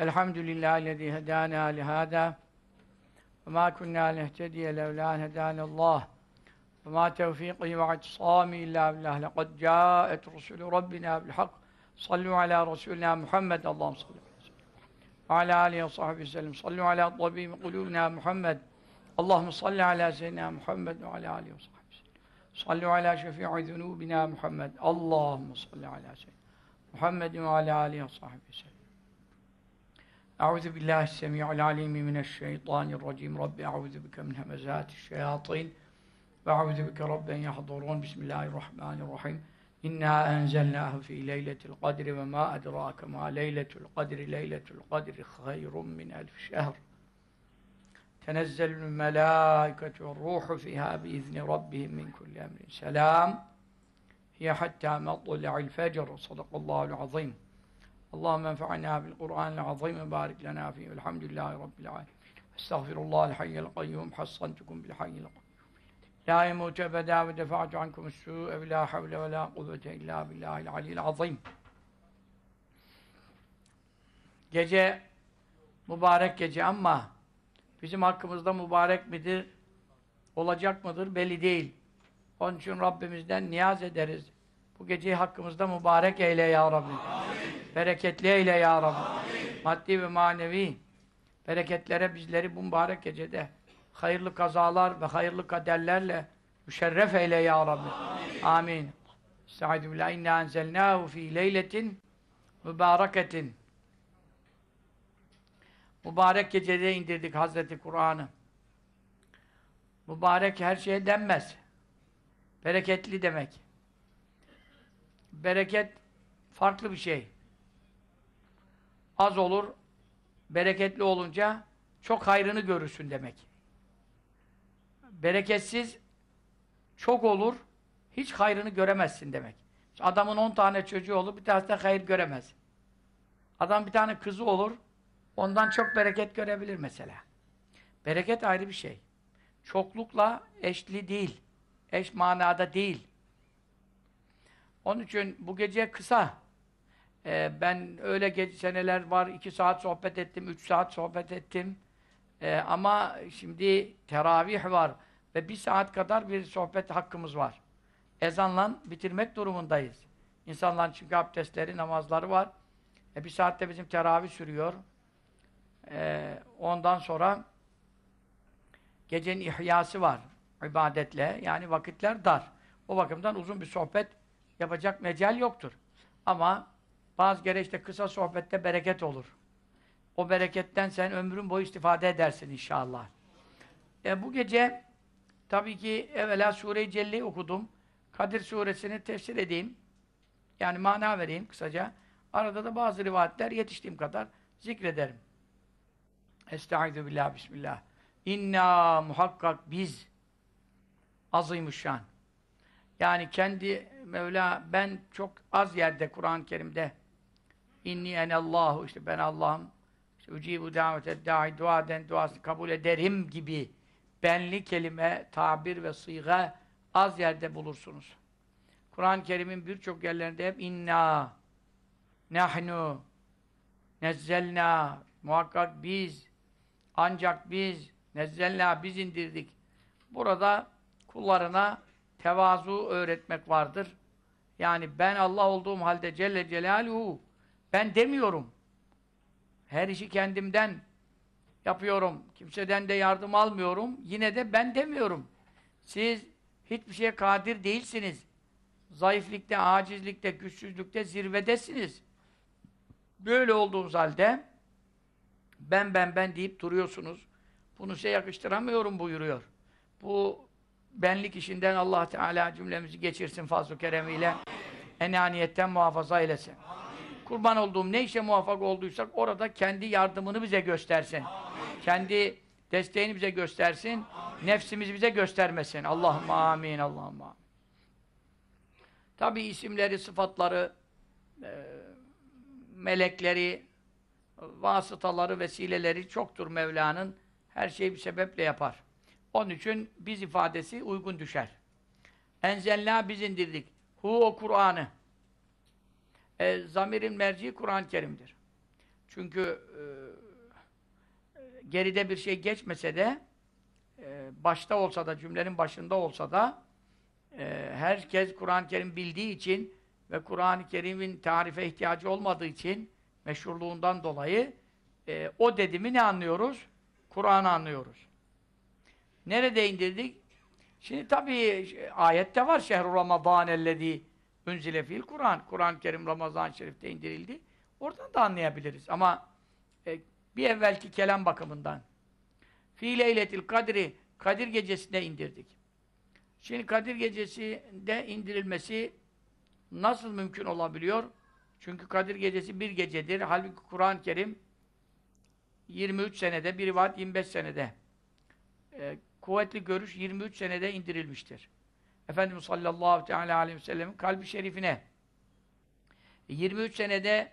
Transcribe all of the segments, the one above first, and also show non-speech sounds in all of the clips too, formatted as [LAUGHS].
الحمد لله الذي هدانا لهذا وما كنا نهتدي لولا أن هدانا الله. وما توفيقي واعتصامي إلا بالله. لقد جاءت رسل ربنا بالحق. صلوا على رسولنا محمد. اللهم صل وعلى آله وصحبه وسلم. صلوا على طبيب قلوبنا محمد. اللهم صل على سيدنا محمد وعلى آله وصحبه وسلم. صلوا على شفيع ذنوبنا محمد. اللهم صل على سيدنا محمد وعلى آله وصحبه وسلم. أعوذ بالله السميع العليم من الشيطان الرجيم. رب أعوذ بك من همزات الشياطين وأعوذ بك رب أن يحضرون. بسم الله الرحمن الرحيم. إنا أنزلناه في ليلة القدر وما أدراك ما ليلة القدر. ليلة القدر خير من ألف شهر. تنزل الملائكة والروح فيها بإذن ربهم من كل أمر سلام. هي حتى مطلع الفجر. صدق الله العظيم. Allahümme enfa'na bil Kur'an-ı azim ve barik lena fihi. Elhamdülillahi Rabbil alemin. Estağfirullah el hayyel kayyum. Hassantukum bil hayyel kayyum. La yemut ebeda ve defa'tu ankum su'e ve la havle ve la kuvvete illa billahil aliyil azim. Gece mübarek gece ama bizim hakkımızda mübarek midir, olacak mıdır belli değil. Onun için Rabbimizden niyaz ederiz. Bu geceyi hakkımızda mübarek eyle ya Rabbi. Amin. Bereketli eyle ya Rabbi. Amin. Maddi ve manevi bereketlere bizleri bu mübarek gecede hayırlı kazalar ve hayırlı kaderlerle müşerref eyle ya Rabbi. Amin. Estaizu billah. İnna enzelnâhu fî leyletin mübareketin. Mübarek gecede indirdik Hazreti Kur'an'ı. Mübarek her şeye denmez. Bereketli demek. Bereket farklı bir şey. Az olur, bereketli olunca çok hayrını görürsün demek. Bereketsiz çok olur, hiç hayrını göremezsin demek. Adamın on tane çocuğu olur, bir tanesi de hayır göremez. Adam bir tane kızı olur, ondan çok bereket görebilir mesela. Bereket ayrı bir şey. Çoklukla eşli değil. Eş manada değil. Onun için bu gece kısa. Ee, ben öyle gece seneler var, iki saat sohbet ettim, üç saat sohbet ettim. Ee, ama şimdi teravih var ve bir saat kadar bir sohbet hakkımız var. Ezanla bitirmek durumundayız. İnsanların çünkü abdestleri, namazları var. E, bir saatte bizim teravih sürüyor. Ee, ondan sonra gecenin ihyası var ibadetle. Yani vakitler dar. O bakımdan uzun bir sohbet yapacak mecal yoktur. Ama bazı kere işte kısa sohbette bereket olur. O bereketten sen ömrün boyu istifade edersin inşallah. E, bu gece tabii ki evvela Sure-i Celle'yi okudum. Kadir suresini tefsir edeyim. Yani mana vereyim kısaca. Arada da bazı rivayetler yetiştiğim kadar zikrederim. Estaizu billah, bismillah. İnna muhakkak biz azimuşşan. Yani kendi Mevla ben çok az yerde Kur'an-ı Kerim'de inni enallahu işte ben Allah'ım işte ucibu davetet dahi dua eden duasını kabul ederim gibi benli kelime, tabir ve sıyga az yerde bulursunuz. Kur'an-ı Kerim'in birçok yerlerinde hep inna nahnu nezzelna muhakkak biz ancak biz nezzelna biz indirdik. Burada kullarına tevazu öğretmek vardır. Yani ben Allah olduğum halde Celle Celaluhu ben demiyorum. Her işi kendimden yapıyorum. Kimseden de yardım almıyorum. Yine de ben demiyorum. Siz hiçbir şeye kadir değilsiniz. Zayıflıkta, acizlikte, güçsüzlükte zirvedesiniz. Böyle olduğunuz halde ben ben ben deyip duruyorsunuz. Bunu size yakıştıramıyorum buyuruyor. Bu benlik işinden Allah Teala cümlemizi geçirsin fazl-ı keremiyle. Enaniyetten muhafaza eylesin. Amin. Kurban olduğum ne işe muvaffak olduysak orada kendi yardımını bize göstersin. Amin. Kendi desteğini bize göstersin. Amin. Nefsimizi bize göstermesin. Allah'ım amin. Allah'ım amin. Tabi isimleri, sıfatları, e, melekleri, vasıtaları, vesileleri çoktur Mevla'nın. Her şeyi bir sebeple yapar. Onun için biz ifadesi uygun düşer. Enzelna biz indirdik. Hu o Kur'an'ı. E, zamirin merci Kur'an-ı Kerim'dir. Çünkü e, geride bir şey geçmese de e, başta olsa da, cümlenin başında olsa da e, herkes Kur'an-ı Kerim bildiği için ve Kur'an-ı Kerim'in tarife ihtiyacı olmadığı için meşhurluğundan dolayı e, o dedimi ne anlıyoruz? Kur'an'ı anlıyoruz. Nerede indirdik? Şimdi tabii ayette var şehru ramazan ellezî unzile fil Kur'an. Kur'an-ı Kerim Ramazan-ı Şerif'te indirildi. Oradan da anlayabiliriz. Ama e, bir evvelki kelam bakımından fi leyletil kadri Kadir gecesinde indirdik. Şimdi Kadir gecesinde indirilmesi nasıl mümkün olabiliyor? Çünkü Kadir gecesi bir gecedir. Halbuki Kur'an-ı Kerim 23 senede, bir rivayet 25 senede. E, kuvvetli görüş 23 senede indirilmiştir. Efendimiz sallallahu aleyhi ve sellem'in kalbi şerifine 23 senede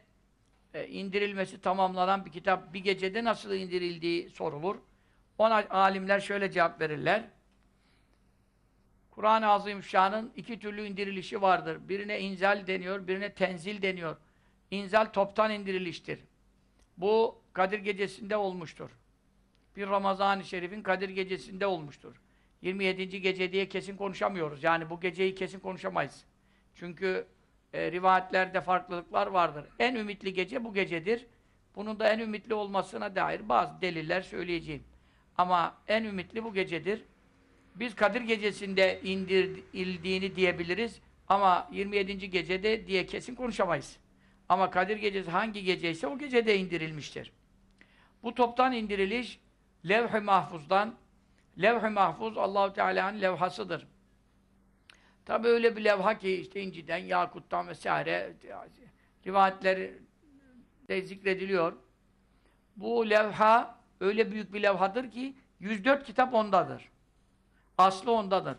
e, indirilmesi tamamlanan bir kitap bir gecede nasıl indirildiği sorulur. Ona alimler şöyle cevap verirler. Kur'an-ı Azimüşşan'ın iki türlü indirilişi vardır. Birine inzal deniyor, birine tenzil deniyor. İnzal toptan indiriliştir. Bu Kadir Gecesi'nde olmuştur. Bir Ramazan-ı Şerif'in Kadir Gecesi'nde olmuştur. 27. gece diye kesin konuşamıyoruz. Yani bu geceyi kesin konuşamayız. Çünkü e, rivayetlerde farklılıklar vardır. En ümitli gece bu gecedir. Bunun da en ümitli olmasına dair bazı deliller söyleyeceğim. Ama en ümitli bu gecedir. Biz Kadir Gecesi'nde indirildiğini diyebiliriz. Ama 27. gecede diye kesin konuşamayız. Ama Kadir Gecesi hangi geceyse o gecede indirilmiştir. Bu toptan indiriliş levh-i mahfuzdan levh-i mahfuz Allahu Teala'nın levhasıdır. Tabi öyle bir levha ki işte inciden, yakuttan vesaire rivayetler de zikrediliyor. Bu levha öyle büyük bir levhadır ki 104 kitap ondadır. Aslı ondadır.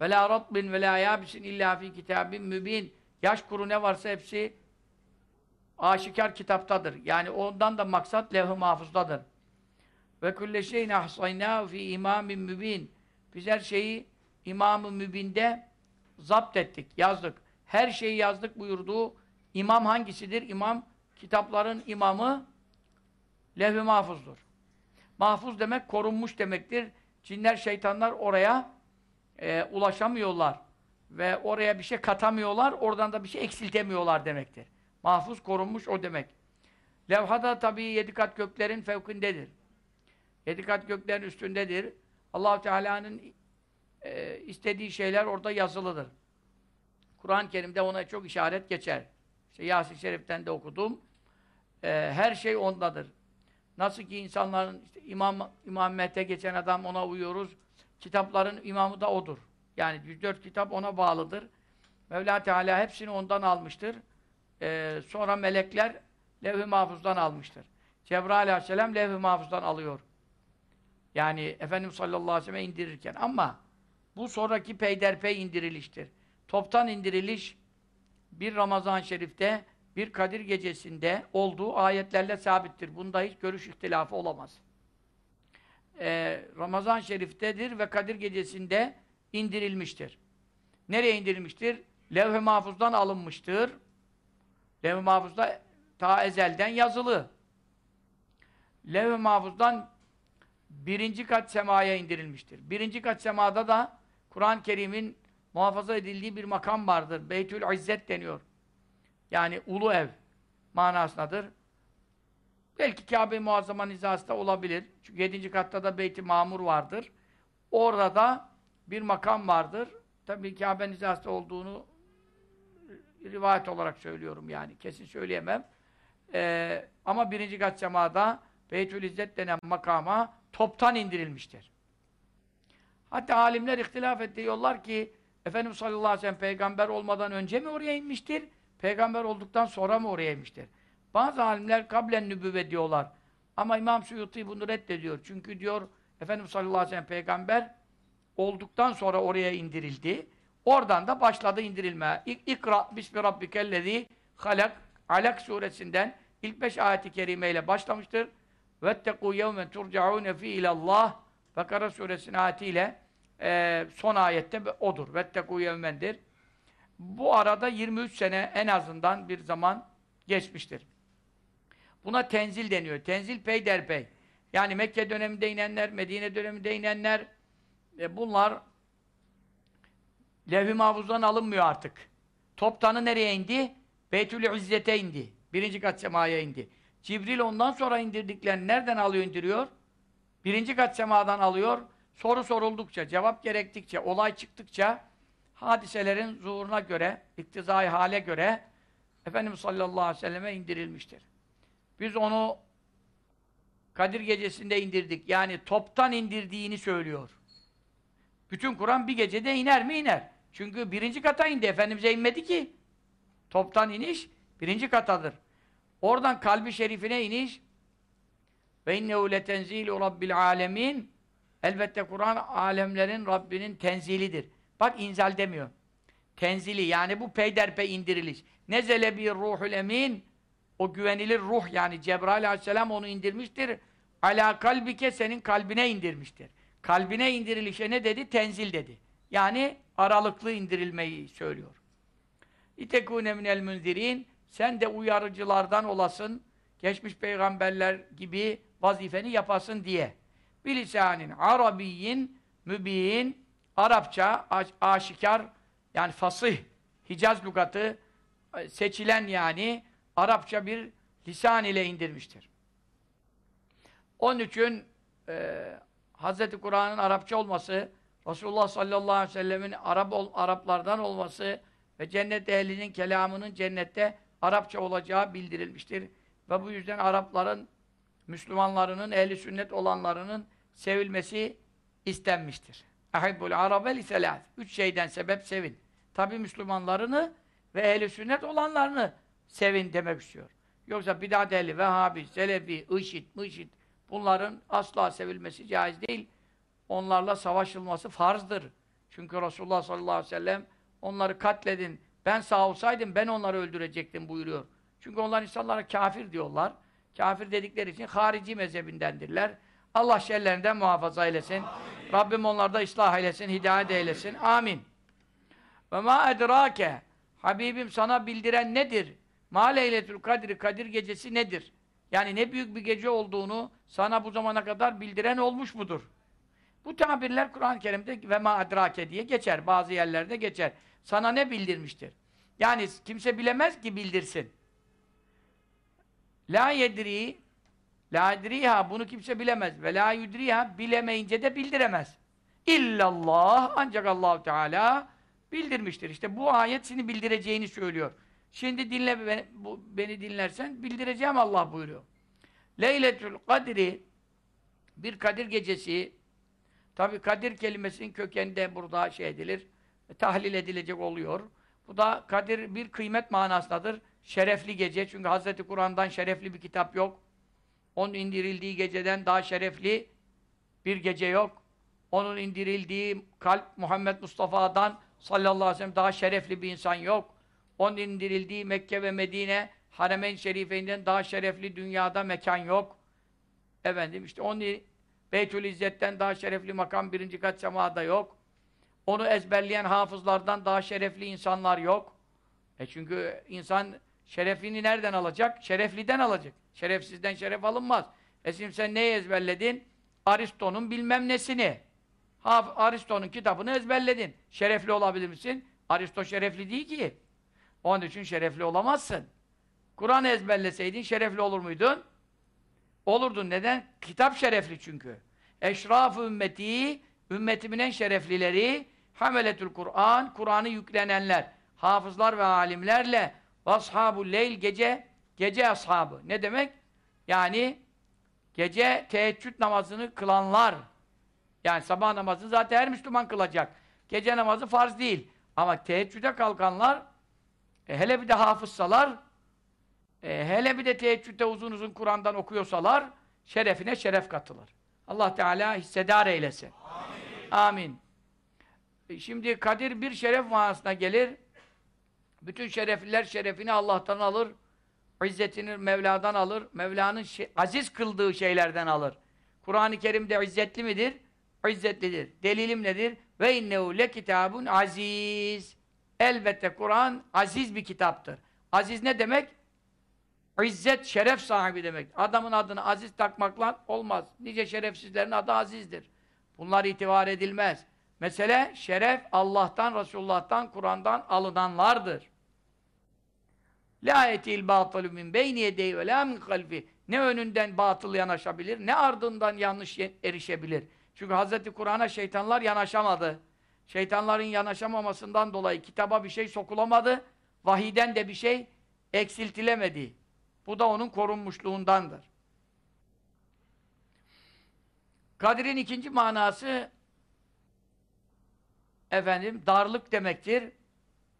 Ve la rabbin ve la yabisin illa fi kitabin mübin. Yaş kuru ne varsa hepsi aşikar kitaptadır. Yani ondan da maksat levh-i mahfuzdadır. Ve kulle şeyin ahsaynâhu fi imamin mübin. Biz her şeyi imam-ı mübinde zapt ettik, yazdık. Her şeyi yazdık buyurduğu imam hangisidir? İmam, kitapların imamı levh-i mahfuzdur. Mahfuz demek korunmuş demektir. Cinler, şeytanlar oraya e, ulaşamıyorlar. Ve oraya bir şey katamıyorlar, oradan da bir şey eksiltemiyorlar demektir. Mahfuz korunmuş o demek. Levhada tabii yedi kat göklerin fevkindedir. Yedi kat göklerin üstündedir. allah Teala'nın e, istediği şeyler orada yazılıdır. Kur'an-ı Kerim'de ona çok işaret geçer. İşte Yasin Şerif'ten de okudum. E, her şey ondadır. Nasıl ki insanların işte İmam İmam Mehmet'e geçen adam ona uyuyoruz. Kitapların imamı da odur. Yani 104 kitap ona bağlıdır. Mevla Teala hepsini ondan almıştır. Ee, sonra melekler levh-i mahfuzdan almıştır. Cebrail aleyhisselam levh-i mahfuzdan alıyor. Yani Efendimiz sallallahu aleyhi ve sellem indirirken. Ama bu sonraki peyderpey indiriliştir. Toptan indiriliş bir Ramazan-ı Şerif'te bir Kadir gecesinde olduğu ayetlerle sabittir. Bunda hiç görüş ihtilafı olamaz. Ee, Ramazan Şerif'tedir ve Kadir gecesinde indirilmiştir. Nereye indirilmiştir? Levh-i Mahfuz'dan alınmıştır. Levh-i Mahfuz'da ta ezelden yazılı. Levh-i Mahfuz'dan birinci kat semaya indirilmiştir. Birinci kat semada da Kur'an-ı Kerim'in muhafaza edildiği bir makam vardır. Beytül İzzet deniyor. Yani ulu ev manasındadır. Belki Kabe-i Muazzama nizasında olabilir. Çünkü yedinci katta da Beyt-i Mamur vardır. Orada da bir makam vardır. Tabii Kabe nizasında olduğunu rivayet olarak söylüyorum yani. Kesin söyleyemem. Ee, ama birinci kat semada Beytül İzzet denen makama toptan indirilmiştir. Hatta alimler ihtilaf etti. Diyorlar ki Efendimiz sallallahu aleyhi ve sellem peygamber olmadan önce mi oraya inmiştir? Peygamber olduktan sonra mı oraya inmiştir? Bazı alimler kablen nübüvve diyorlar. Ama İmam Suyuti bunu reddediyor. Çünkü diyor Efendimiz sallallahu aleyhi ve sellem peygamber olduktan sonra oraya indirildi. Oradan da başladı indirilme. İk, İkra bismi rabbikellezi halak Alak suresinden ilk beş ayeti kerimeyle başlamıştır. وَاتَّقُوا يَوْمًا تُرْجَعُونَ فِي ilallah Bakara suresinin ayetiyle e, son ayette odur. وَاتَّقُوا يَوْمًا Bu arada 23 sene en azından bir zaman geçmiştir. Buna tenzil deniyor. Tenzil peyderpey. Yani Mekke döneminde inenler, Medine döneminde inenler e, bunlar levh-i mahfuzdan alınmıyor artık. Toptanı nereye indi? Beytül İzzet'e indi. Birinci kat semaya indi. Cibril ondan sonra indirdiklerini nereden alıyor indiriyor? Birinci kat semadan alıyor. Soru soruldukça, cevap gerektikçe, olay çıktıkça hadiselerin zuhuruna göre, iktizai hale göre Efendimiz sallallahu aleyhi ve selleme indirilmiştir. Biz onu Kadir gecesinde indirdik. Yani toptan indirdiğini söylüyor. Bütün Kur'an bir gecede iner mi? iner. Çünkü birinci kata indi. Efendimiz'e inmedi ki. Toptan iniş birinci katadır. Oradan kalbi şerifine iniş ve innehu letenzilu rabbil alemin elbette Kur'an alemlerin Rabbinin tenzilidir. Bak inzal demiyor. Tenzili yani bu peyderpey indiriliş. Nezele bir ruhul emin o güvenilir ruh yani Cebrail aleyhisselam onu indirmiştir. Ala kalbike senin kalbine indirmiştir. Kalbine indirilişe ne dedi? Tenzil dedi. Yani aralıklı indirilmeyi söylüyor. İtekûne minel münzirin sen de uyarıcılardan olasın. Geçmiş peygamberler gibi vazifeni yapasın diye. Bilisanin arabiyyin mübin Arapça aşikar yani fasih Hicaz lügatı seçilen yani Arapça bir lisan ile indirmiştir. Onun için e, Hz. Kur'an'ın Arapça olması, Resulullah sallallahu aleyhi ve sellemin Arap Araplardan olması ve cennet ehlinin kelamının cennette Arapça olacağı bildirilmiştir. Ve bu yüzden Arapların, Müslümanlarının, ehli sünnet olanlarının sevilmesi istenmiştir. Ahibbul arabe li selâs. Üç şeyden sebep sevin. Tabi Müslümanlarını ve ehli sünnet olanlarını sevin demek istiyor. Yoksa bidat ehli, Vehhabi, Selefi, IŞİD, MIŞİD bunların asla sevilmesi caiz değil. Onlarla savaşılması farzdır. Çünkü Resulullah sallallahu aleyhi ve sellem onları katledin. Ben sağ olsaydım ben onları öldürecektim buyuruyor. Çünkü onlar insanlara kafir diyorlar. Kafir dedikleri için harici mezhebindendirler. Allah şerlerinden muhafaza eylesin. Amin. Rabbim onlarda ıslah eylesin, hidayet eylesin. Amin. Ve ma edrake Habibim sana bildiren nedir? Ma leyletül kadri, Kadir gecesi nedir? Yani ne büyük bir gece olduğunu sana bu zamana kadar bildiren olmuş mudur? Bu tabirler Kur'an-ı Kerim'de ve ma adrake diye geçer. Bazı yerlerde geçer. Sana ne bildirmiştir? Yani kimse bilemez ki bildirsin. La yedri La yedriha bunu kimse bilemez. Ve la yudriha bilemeyince de bildiremez. İllallah ancak Allahu Teala bildirmiştir. İşte bu ayet seni bildireceğini söylüyor. Şimdi dinle beni dinlersen bildireceğim Allah buyuruyor. Leyletül Kadri bir Kadir gecesi tabi Kadir kelimesinin kökeninde burada şey edilir tahlil edilecek oluyor. Bu da Kadir bir kıymet manasındadır. Şerefli gece. Çünkü Hazreti Kur'an'dan şerefli bir kitap yok. Onun indirildiği geceden daha şerefli bir gece yok. Onun indirildiği kalp Muhammed Mustafa'dan sallallahu aleyhi ve sellem daha şerefli bir insan yok. Onun indirildiği Mekke ve Medine Haremeyn Şerife'inden daha şerefli dünyada mekan yok. Efendim işte onun Beytül İzzet'ten daha şerefli makam birinci kat semada yok. Onu ezberleyen hafızlardan daha şerefli insanlar yok. E çünkü insan şerefini nereden alacak? Şerefliden alacak. Şerefsizden şeref alınmaz. E şimdi sen neyi ezberledin? Aristo'nun bilmem nesini. Aristo'nun kitabını ezberledin. Şerefli olabilir misin? Aristo şerefli değil ki. Onun için şerefli olamazsın. Kur'an ezberleseydin şerefli olur muydun? Olurdun. Neden? Kitap şerefli çünkü. Eşraf-ı ümmeti, ümmetimin en şereflileri, hameletül Kur'an, Kur'an'ı yüklenenler, hafızlar ve alimlerle, ashabul leyl, gece, gece ashabı. Ne demek? Yani gece teheccüd namazını kılanlar, yani sabah namazını zaten her Müslüman kılacak. Gece namazı farz değil. Ama teheccüde kalkanlar, e, hele bir de hafızsalar, e, hele bir de teheccüde uzun uzun Kur'an'dan okuyorsalar, şerefine şeref katılır. Allah Teala hissedar eylesin. Amin. Amin. E, şimdi Kadir bir şeref manasına gelir. Bütün şerefliler şerefini Allah'tan alır. İzzetini Mevla'dan alır. Mevla'nın aziz kıldığı şeylerden alır. Kur'an-ı Kerim'de izzetli midir? İzzetlidir. Delilim nedir? Ve innehu le kitabun aziz. Elbette Kur'an aziz bir kitaptır. Aziz ne demek? İzzet, şeref sahibi demek. Adamın adını aziz takmakla olmaz. Nice şerefsizlerin adı azizdir. Bunlar itibar edilmez. Mesele şeref Allah'tan, Resulullah'tan, Kur'an'dan alınanlardır. La etil batılu min beyni yedeyi ve la min halfi. Ne önünden batıl yanaşabilir, ne ardından yanlış erişebilir. Çünkü Hz. Kur'an'a şeytanlar yanaşamadı. Şeytanların yanaşamamasından dolayı kitaba bir şey sokulamadı, vahiden de bir şey eksiltilemedi. Bu da onun korunmuşluğundandır. Kadir'in ikinci manası efendim darlık demektir.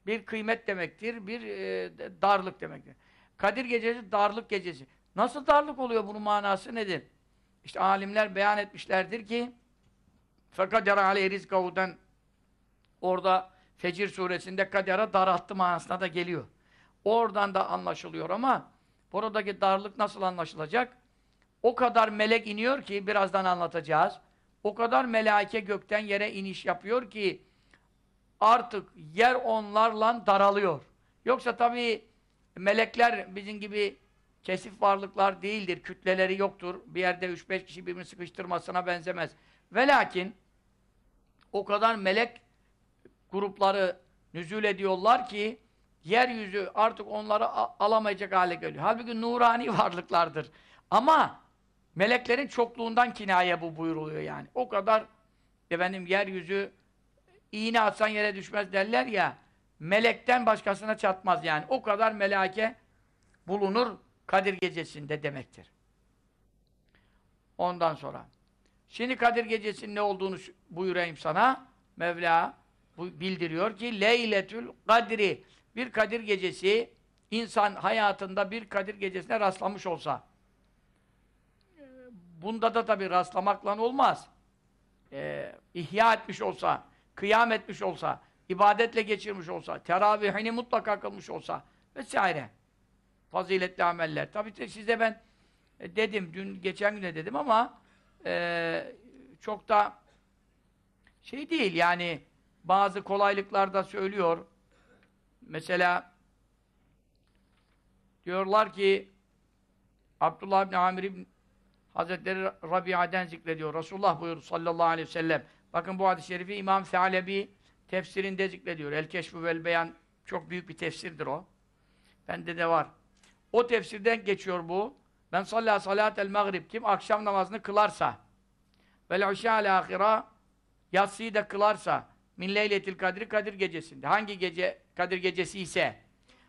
Bir kıymet demektir, bir e, darlık demektir. Kadir gecesi darlık gecesi. Nasıl darlık oluyor bunun manası nedir? İşte alimler beyan etmişlerdir ki فَقَدَرَ عَلَيْهِ رِزْقَهُ'dan orada Fecir suresinde kadera daralttı manasına da geliyor. Oradan da anlaşılıyor ama buradaki darlık nasıl anlaşılacak? O kadar melek iniyor ki birazdan anlatacağız. O kadar melaike gökten yere iniş yapıyor ki artık yer onlarla daralıyor. Yoksa tabii melekler bizim gibi kesif varlıklar değildir. Kütleleri yoktur. Bir yerde 3-5 kişi birbirini sıkıştırmasına benzemez. Ve lakin o kadar melek grupları nüzul ediyorlar ki yeryüzü artık onları alamayacak hale geliyor. Halbuki nurani [LAUGHS] varlıklardır. Ama meleklerin çokluğundan kinaye bu buyuruluyor yani. O kadar efendim yeryüzü iğne atsan yere düşmez derler ya melekten başkasına çatmaz yani. O kadar melake bulunur Kadir gecesinde demektir. Ondan sonra. Şimdi Kadir gecesinin ne olduğunu buyurayım sana. Mevla bildiriyor ki Leyletül Kadri bir Kadir gecesi insan hayatında bir Kadir gecesine rastlamış olsa bunda da tabi rastlamakla olmaz. Ee, ihya etmiş olsa, kıyam etmiş olsa, ibadetle geçirmiş olsa, teravihini mutlaka kılmış olsa vesaire. Faziletli ameller. Tabi size ben e, dedim, dün geçen güne dedim ama e, çok da şey değil yani bazı kolaylıklar da söylüyor. Mesela diyorlar ki Abdullah bin Amir bin Hazretleri Rabia'den zikrediyor. Resulullah buyurdu sallallahu aleyhi ve sellem. Bakın bu hadis-i şerifi İmam Sealebi tefsirinde zikrediyor. El Keşfu vel Beyan çok büyük bir tefsirdir o. Bende de var. O tefsirden geçiyor bu. Ben salla salatel maghrib kim akşam namazını kılarsa vel işâ ahira yatsıyı da kılarsa min leyletil kadri Kadir gecesinde. Hangi gece Kadir gecesi ise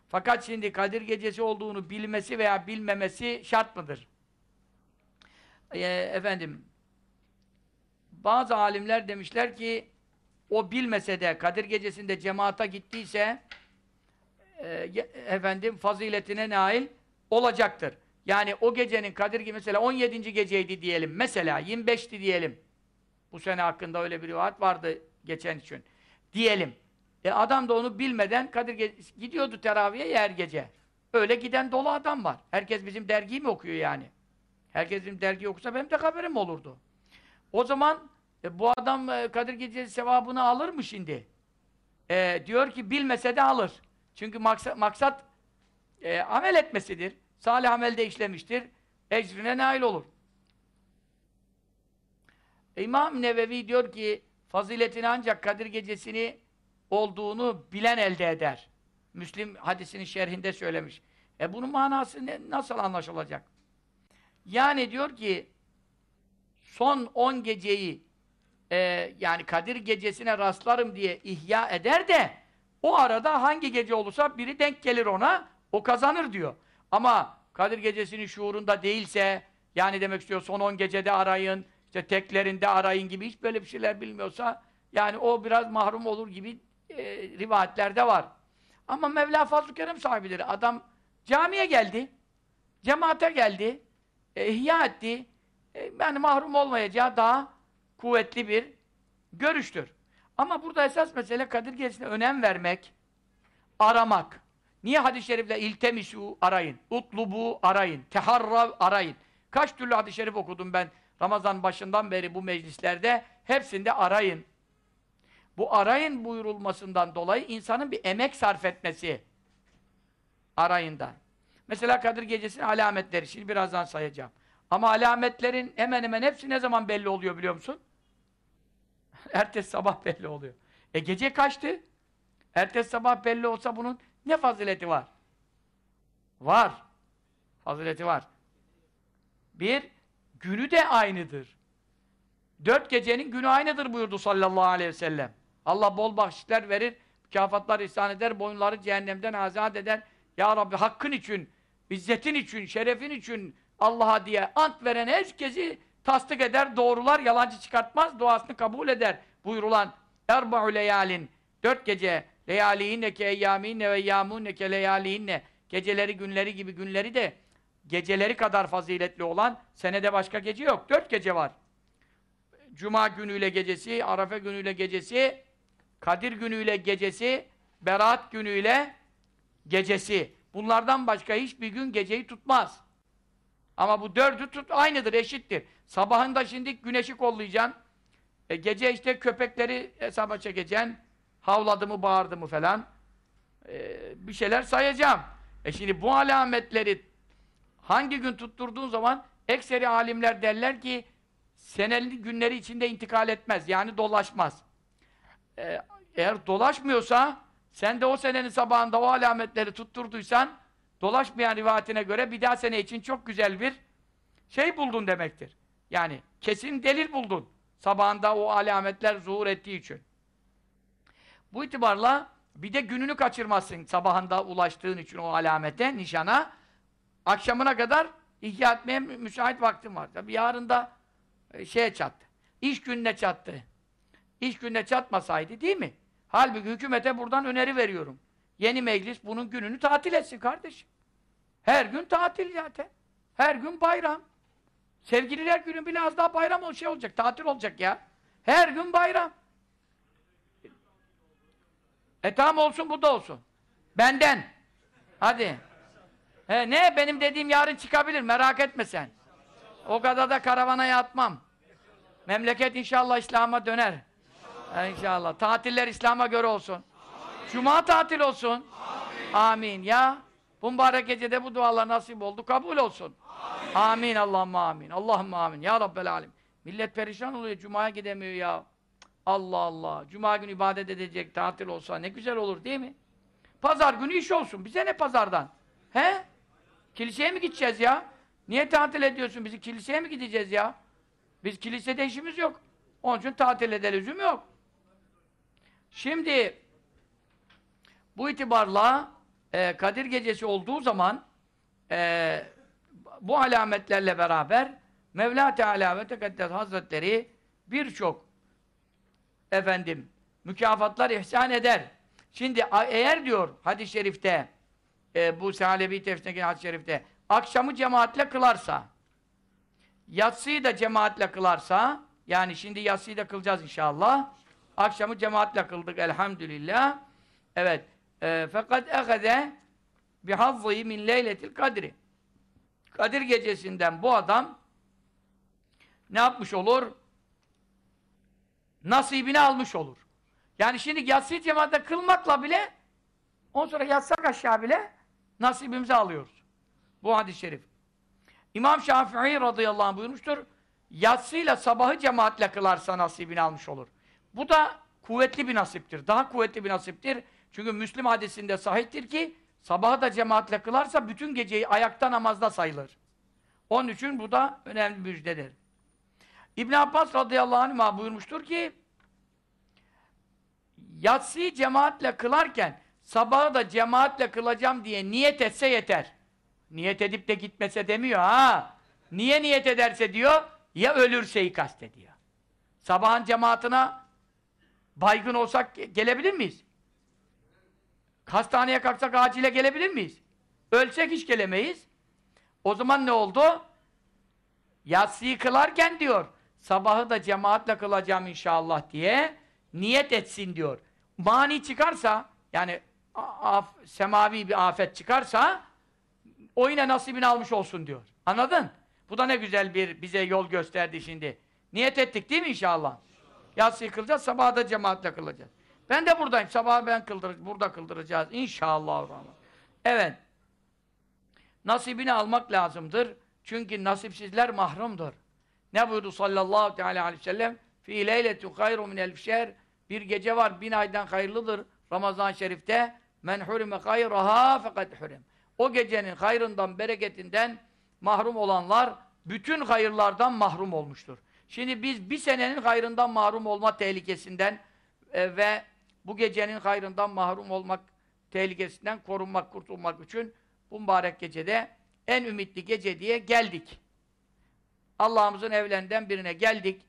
fakat şimdi Kadir gecesi olduğunu bilmesi veya bilmemesi şart mıdır? Ee, efendim bazı alimler demişler ki o bilmese de Kadir gecesinde cemaata gittiyse e, efendim faziletine nail olacaktır. Yani o gecenin Kadir gibi mesela 17. geceydi diyelim. Mesela 25'ti diyelim. Bu sene hakkında öyle bir rivayet vardı geçen için. Diyelim. E adam da onu bilmeden Kadir gidiyordu teraviye her gece. Öyle giden dolu adam var. Herkes bizim dergiyi mi okuyor yani? Herkes bizim dergiyi okusa benim de haberim olurdu. O zaman e, bu adam e, Kadir Gecesi sevabını alır mı şimdi? E, diyor ki bilmese de alır. Çünkü maksat, maksat e, amel etmesidir. Salih amelde işlemiştir. Ecrine nail olur. İmam Nevevi diyor ki faziletini ancak Kadir Gecesi'ni olduğunu bilen elde eder. Müslim hadisinin şerhinde söylemiş. E bunun manası ne, nasıl anlaşılacak? Yani diyor ki son 10 geceyi e, yani Kadir Gecesi'ne rastlarım diye ihya eder de o arada hangi gece olursa biri denk gelir ona o kazanır diyor. Ama Kadir Gecesi'nin şuurunda değilse yani demek istiyor son 10 gecede arayın işte teklerinde arayın gibi hiç böyle bir şeyler bilmiyorsa yani o biraz mahrum olur gibi e, rivayetlerde var. Ama Mevla Fazl-ı Kerem sahibidir. Adam camiye geldi, cemaate geldi, e, etti. E, yani mahrum olmayacağı daha kuvvetli bir görüştür. Ama burada esas mesele Kadir Gecesi'ne önem vermek, aramak. Niye hadis-i şerifle iltemisu arayın, utlubu arayın, teharrav arayın. Kaç türlü hadis-i şerif okudum ben Ramazan başından beri bu meclislerde. Hepsinde arayın. Bu arayın buyurulmasından dolayı insanın bir emek sarf etmesi arayında. Mesela Kadir Gecesi'nin alametleri. Şimdi birazdan sayacağım. Ama alametlerin hemen hemen hepsi ne zaman belli oluyor biliyor musun? [LAUGHS] Ertesi sabah belli oluyor. E gece kaçtı? Ertesi sabah belli olsa bunun ne fazileti var? Var. Fazileti var. Bir, günü de aynıdır. Dört gecenin günü aynıdır buyurdu sallallahu aleyhi ve sellem. Allah bol bahşişler verir, mükafatlar ihsan eder, boyunları cehennemden azat eder. Ya Rabbi hakkın için, izzetin için, şerefin için Allah'a diye ant veren herkesi tasdik eder, doğrular, yalancı çıkartmaz, duasını kabul eder buyurulan erba'u leyalin dört gece leyalihinne ke eyyâminne ve eyyâmunne ke leyalihinne geceleri günleri gibi günleri de geceleri kadar faziletli olan senede başka gece yok. Dört gece var. Cuma günüyle gecesi, Arafa günüyle gecesi, Kadir günüyle gecesi, Berat günüyle gecesi. Bunlardan başka hiçbir gün geceyi tutmaz. Ama bu dördü tut aynıdır, eşittir. Sabahında şimdi güneşi kollayacaksın. E gece işte köpekleri hesaba çekeceksin. Havladı mı, bağırdı mı falan. E, bir şeyler sayacağım. E şimdi bu alametleri hangi gün tutturduğun zaman ekseri alimler derler ki seneli günleri içinde intikal etmez. Yani dolaşmaz. E, eğer dolaşmıyorsa sen de o senenin sabahında o alametleri tutturduysan dolaşmayan rivayetine göre bir daha sene için çok güzel bir şey buldun demektir. Yani kesin delil buldun. Sabahında o alametler zuhur ettiği için. Bu itibarla bir de gününü kaçırmazsın sabahında ulaştığın için o alamete, nişana. Akşamına kadar ihya etmeye müsait vaktin var. Tabi yarın da e, şeye çattı. İş gününe çattı. İş gününe çatmasaydı değil mi? Halbuki hükümete buradan öneri veriyorum. Yeni meclis bunun gününü tatil etsin kardeşim. Her gün tatil zaten. Her gün bayram. Sevgililer günü bile az daha bayram şey olacak, tatil olacak ya. Her gün bayram. E tamam olsun bu da olsun. Benden. Hadi. He, ne? Benim dediğim yarın çıkabilir. Merak etme sen. O kadar da karavana yatmam. Memleket inşallah İslam'a döner. İnşallah. Tatiller İslam'a göre olsun. Cuma tatil olsun. Amin. Amin. Ya bu mübarek gecede bu dualar nasip oldu. Kabul olsun. Amin. Amin. Allah'ım amin. Allah'ım amin. Ya Rabbel alem. Millet perişan oluyor. Cuma'ya gidemiyor ya. Allah Allah. Cuma günü ibadet edecek, tatil olsa ne güzel olur değil mi? Pazar günü iş olsun. Bize ne pazardan? He? Kiliseye mi gideceğiz ya? Niye tatil ediyorsun? Bizi kiliseye mi gideceğiz ya? Biz kilisede işimiz yok. Onun için tatil ede lüzum yok. Şimdi bu itibarla e, Kadir Gecesi olduğu zaman e, bu alametlerle beraber Mevla Teala ve Tekaddes Hazretleri birçok efendim mükafatlar ihsan eder. Şimdi eğer diyor hadis-i şerifte e, bu Sehalebi tefsirindeki hadis-i şerifte akşamı cemaatle kılarsa yatsıyı da cemaatle kılarsa yani şimdi yatsıyı da kılacağız inşallah akşamı cemaatle kıldık elhamdülillah evet e, fakat ehede bihazzıyı min leyletil kadri Kadir gecesinden bu adam ne yapmış olur? Nasibini almış olur. Yani şimdi yatsı cemaatte kılmakla bile ondan sonra yatsak aşağı bile nasibimizi alıyoruz. Bu hadis-i şerif. İmam Şafii radıyallahu anh buyurmuştur. Yatsıyla sabahı cemaatle kılarsa nasibini almış olur. Bu da kuvvetli bir nasiptir. Daha kuvvetli bir nasiptir. Çünkü Müslim hadisinde sahiptir ki sabahı da cemaatle kılarsa bütün geceyi ayakta namazda sayılır. Onun için bu da önemli bir müjdedir. İbn Abbas radıyallahu anh buyurmuştur ki yatsıyı cemaatle kılarken sabahı da cemaatle kılacağım diye niyet etse yeter. Niyet edip de gitmese demiyor ha. Niye niyet ederse diyor, ya ölürseyi kastediyor. Sabahın cemaatine baygın olsak gelebilir miyiz? Hastaneye kalksak acile gelebilir miyiz? Ölsek hiç gelemeyiz. O zaman ne oldu? Yatsıyı kılarken diyor, sabahı da cemaatle kılacağım inşallah diye niyet etsin diyor. Mani çıkarsa, yani af, semavi bir afet çıkarsa, o yine nasibini almış olsun diyor. Anladın? Bu da ne güzel bir bize yol gösterdi şimdi. Niyet ettik değil mi inşallah? Yatsıyı kılacağız, sabahı da cemaatle kılacağız. Ben de buradayım. Sabah ben kıldır, burada kıldıracağız. İnşallah. Evet. nasibini almak lazımdır. Çünkü nasipsizler mahrumdur. Ne buyurdu sallallahu teala aleyhi ve sellem? Fi leyletu hayru min elf şehr. Bir gece var bin aydan hayırlıdır Ramazan-ı Şerif'te. Men hurime hayraha fakat hurim. O gecenin hayrından, bereketinden mahrum olanlar bütün hayırlardan mahrum olmuştur. Şimdi biz bir senenin hayrından mahrum olma tehlikesinden e, ve bu gecenin hayrından mahrum olmak tehlikesinden korunmak, kurtulmak için bu mübarek gecede en ümitli gece diye geldik. Allah'ımızın evlerinden birine geldik.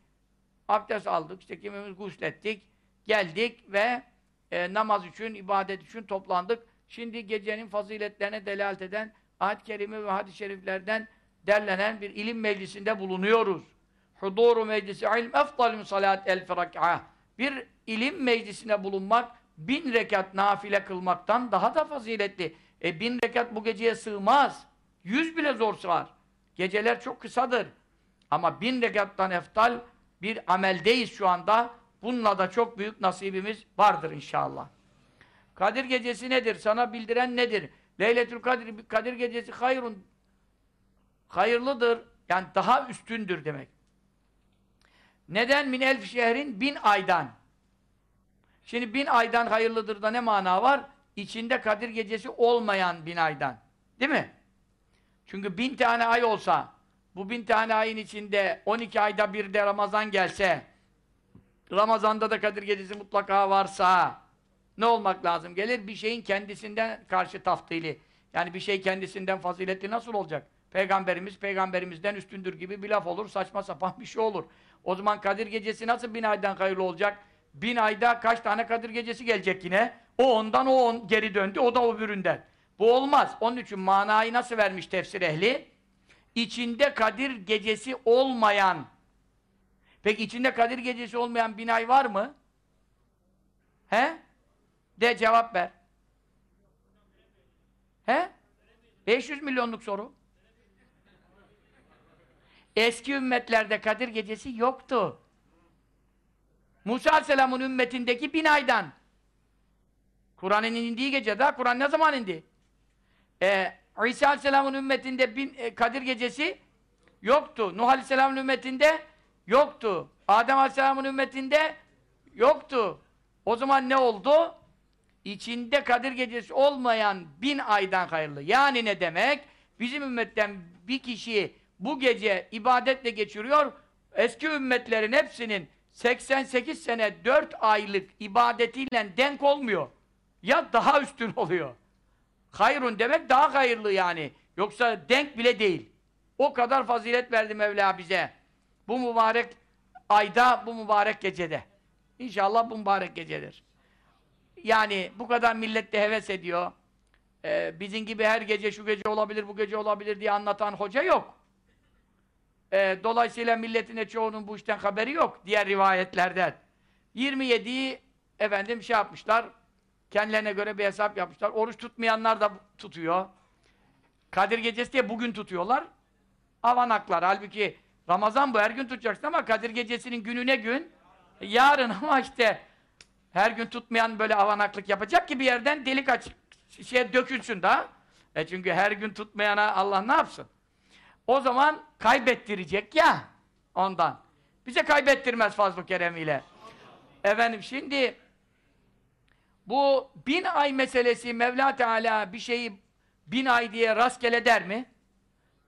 Abdest aldık, işte kimimiz guslettik, geldik ve e, namaz için, ibadet için toplandık. Şimdi gecenin faziletlerine delalet eden ayet-i kerime ve hadis-i şeriflerden derlenen bir ilim meclisinde bulunuyoruz. Huduru meclisi ilm efdalü salat el rak'a. Bir ilim meclisine bulunmak bin rekat nafile kılmaktan daha da faziletli. E bin rekat bu geceye sığmaz. Yüz bile zor sığar. Geceler çok kısadır. Ama bin rekattan eftal bir ameldeyiz şu anda. Bununla da çok büyük nasibimiz vardır inşallah. Kadir gecesi nedir? Sana bildiren nedir? Leyletül Kadir, Kadir gecesi hayrun. Hayırlıdır. Yani daha üstündür demek. Neden? Min elf şehrin bin aydan. Şimdi bin aydan hayırlıdır da ne mana var? İçinde Kadir gecesi olmayan bin aydan. Değil mi? Çünkü bin tane ay olsa, bu bin tane ayın içinde 12 ayda bir de Ramazan gelse, Ramazan'da da Kadir gecesi mutlaka varsa, ne olmak lazım? Gelir bir şeyin kendisinden karşı taftili. Yani bir şey kendisinden faziletli nasıl olacak? Peygamberimiz peygamberimizden üstündür gibi bir laf olur, saçma sapan bir şey olur. O zaman Kadir gecesi nasıl bin aydan hayırlı olacak? Bin ayda kaç tane Kadir gecesi gelecek yine? O ondan o on geri döndü, o da öbüründen. Bu olmaz. Onun için manayı nasıl vermiş tefsir ehli? İçinde Kadir gecesi olmayan Peki içinde Kadir gecesi olmayan bin ay var mı? He? De cevap ver. He? 500 milyonluk soru. Eski ümmetlerde Kadir gecesi yoktu. Musa Aleyhisselam'ın ümmetindeki bin aydan. Kur'an'ın indiği gece daha Kur'an ne zaman indi? Ee, İsa Aleyhisselam'ın ümmetinde bin, e, Kadir gecesi yoktu. Nuh Aleyhisselam'ın ümmetinde yoktu. Adem Aleyhisselam'ın ümmetinde yoktu. O zaman ne oldu? İçinde Kadir gecesi olmayan bin aydan hayırlı. Yani ne demek? Bizim ümmetten bir kişi bu gece ibadetle geçiriyor. Eski ümmetlerin hepsinin 88 sene 4 aylık ibadetiyle denk olmuyor. Ya daha üstün oluyor. Hayrun demek daha hayırlı yani. Yoksa denk bile değil. O kadar fazilet verdi Mevla bize. Bu mübarek ayda, bu mübarek gecede. İnşallah bu mübarek gecedir. Yani bu kadar millet de heves ediyor. Ee, bizim gibi her gece şu gece olabilir, bu gece olabilir diye anlatan hoca yok. Ee, dolayısıyla milletine çoğunun bu işten haberi yok diğer rivayetlerden. 27'yi efendim şey yapmışlar, kendilerine göre bir hesap yapmışlar. Oruç tutmayanlar da tutuyor. Kadir Gecesi diye bugün tutuyorlar. Avanaklar. Halbuki Ramazan bu her gün tutacaksın ama Kadir Gecesi'nin günü ne gün? Yarın [LAUGHS] ama işte her gün tutmayan böyle avanaklık yapacak ki bir yerden delik açık şeye dökülsün daha. E çünkü her gün tutmayana Allah ne yapsın? O zaman kaybettirecek ya ondan. Bize kaybettirmez fazl-ı keremiyle. Efendim şimdi bu bin ay meselesi Mevla Teala bir şeyi bin ay diye rastgele der mi?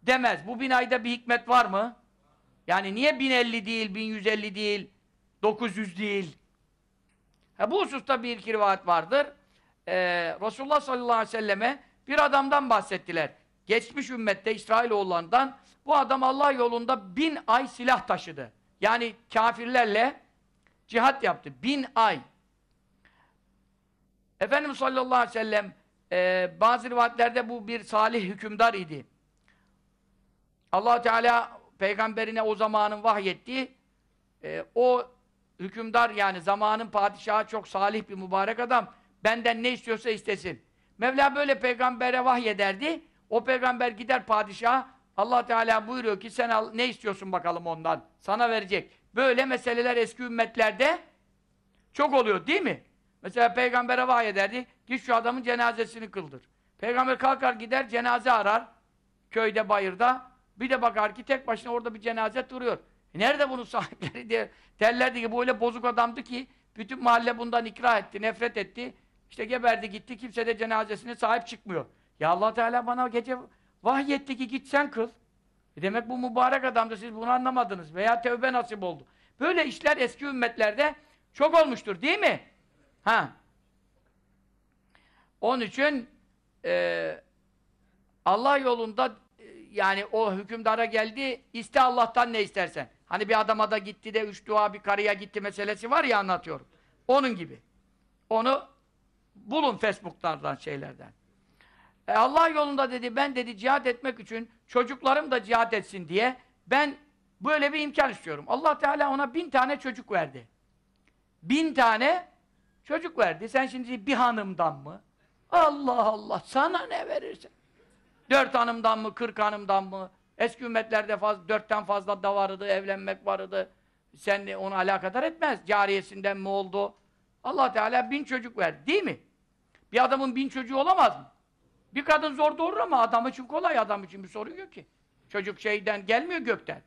Demez. Bu bin ayda bir hikmet var mı? Yani niye bin elli değil, bin yüz elli değil, dokuz yüz değil? Ha, bu hususta bir iki rivayet vardır. Ee, Resulullah sallallahu aleyhi ve selleme bir adamdan bahsettiler. Geçmiş ümmette İsrailoğullarından bu adam Allah yolunda bin ay silah taşıdı. Yani kafirlerle cihat yaptı. Bin ay. Efendimiz sallallahu aleyhi ve sellem e, bazı rivayetlerde bu bir salih hükümdar idi. allah Teala peygamberine o zamanın vahyettiği e, o hükümdar yani zamanın padişahı çok salih bir mübarek adam benden ne istiyorsa istesin. Mevla böyle peygambere vahyederdi. O peygamber gider padişaha allah Teala buyuruyor ki sen al, ne istiyorsun bakalım ondan? Sana verecek. Böyle meseleler eski ümmetlerde çok oluyor değil mi? Mesela peygambere vahyederdi. Git şu adamın cenazesini kıldır. Peygamber kalkar gider cenaze arar. köyde, bayırda. Bir de bakar ki tek başına orada bir cenaze duruyor. E nerede bunun [LAUGHS] sahipleri diye derlerdi ki bu öyle bozuk adamdı ki bütün mahalle bundan ikra etti, nefret etti. İşte geberdi gitti, kimse de cenazesine sahip çıkmıyor. Ya allah Teala bana gece vahyetti ki git sen kıl. E demek bu mübarek adamdı, siz bunu anlamadınız. Veya tevbe nasip oldu. Böyle işler eski ümmetlerde çok olmuştur, değil mi? Ha. Onun için e, Allah yolunda e, yani o hükümdara geldi, iste Allah'tan ne istersen. Hani bir adama da gitti de üç dua bir karıya gitti meselesi var ya anlatıyorum. Onun gibi. Onu bulun Facebook'lardan şeylerden. E Allah yolunda dedi ben dedi cihat etmek için çocuklarım da cihat etsin diye ben böyle bir imkan istiyorum. Allah Teala ona bin tane çocuk verdi. Bin tane çocuk verdi. Sen şimdi bir hanımdan mı? Allah Allah sana ne verirsen. Dört hanımdan mı, kırk hanımdan mı? Eski ümmetlerde faz, dörtten fazla da vardı, evlenmek vardı. Sen onu alakadar etmez. Cariyesinden mi oldu? Allah Teala bin çocuk verdi. Değil mi? Bir adamın bin çocuğu olamaz mı? Bir kadın zor doğurur ama adam için kolay. Adam için bir sorun yok ki. Çocuk şeyden gelmiyor gökten.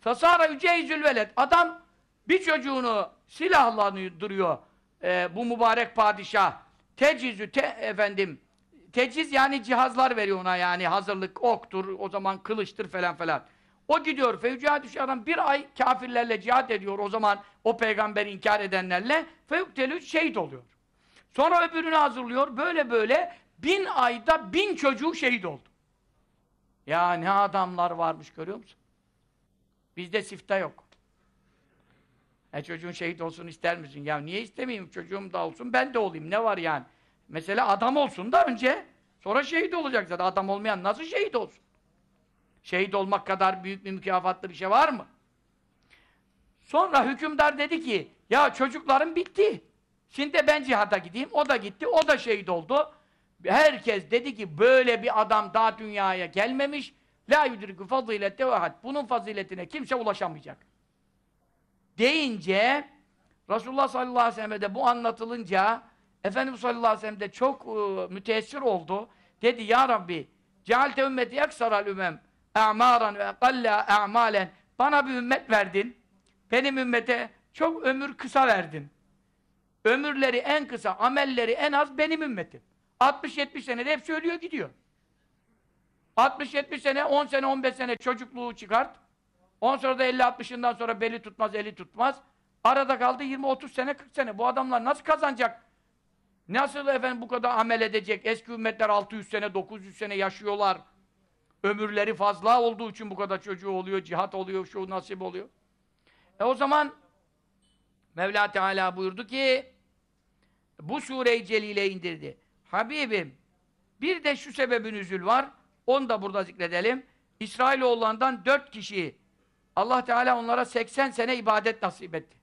Fasara yüceyzül veled. Adam bir çocuğunu silahlanıyor e, bu mübarek padişah. Tecizü te, efendim teciz yani cihazlar veriyor ona yani hazırlık oktur, o zaman kılıçtır falan falan. O gidiyor fevcihad adam bir ay kafirlerle cihat ediyor o zaman o peygamberi inkar edenlerle fevktelü şehit oluyor. Sonra öbürünü hazırlıyor böyle böyle bin ayda bin çocuğu şehit oldu. Ya ne adamlar varmış görüyor musun? Bizde sifte yok. E çocuğun şehit olsun ister misin? Ya niye istemeyeyim? Çocuğum da olsun, ben de olayım. Ne var yani? Mesela adam olsun da önce, sonra şehit olacak zaten. Adam olmayan nasıl şehit olsun? Şehit olmak kadar büyük bir mükafatlı bir şey var mı? Sonra hükümdar dedi ki, ya çocuklarım bitti. Şimdi ben cihada gideyim. O da gitti, o da şehit oldu. Herkes dedi ki, böyle bir adam daha dünyaya gelmemiş. La yudriku fazilette ve Bunun faziletine kimse ulaşamayacak. Deyince, Resulullah sallallahu aleyhi ve sellem'e de bu anlatılınca, Efendimiz sallallahu aleyhi ve sellem de çok e, müteessir oldu. Dedi, Ya Rabbi, cealte ümmeti yaksaral ümem, e'maran ve qalla e'malen. Bana bir ümmet verdin. Benim ümmete çok ömür kısa verdin. Ömürleri en kısa, amelleri en az benim ümmetim. 60-70 senede hepsi ölüyor gidiyor. 60-70 sene, 10 sene, 15 sene çocukluğu çıkart. 10 sonra da 50-60'ından sonra beli tutmaz, eli tutmaz. Arada kaldı 20-30 sene, 40 sene. Bu adamlar nasıl kazanacak? Nasıl efendim bu kadar amel edecek? Eski ümmetler 600 sene, 900 sene yaşıyorlar. Ömürleri fazla olduğu için bu kadar çocuğu oluyor, cihat oluyor, şu nasip oluyor. E o zaman Mevla Teala buyurdu ki bu sure-i celile indirdi. Habibim bir de şu sebebin üzül var. Onu da burada zikredelim. İsrailoğullarından dört kişi Allah Teala onlara 80 sene ibadet nasip etti.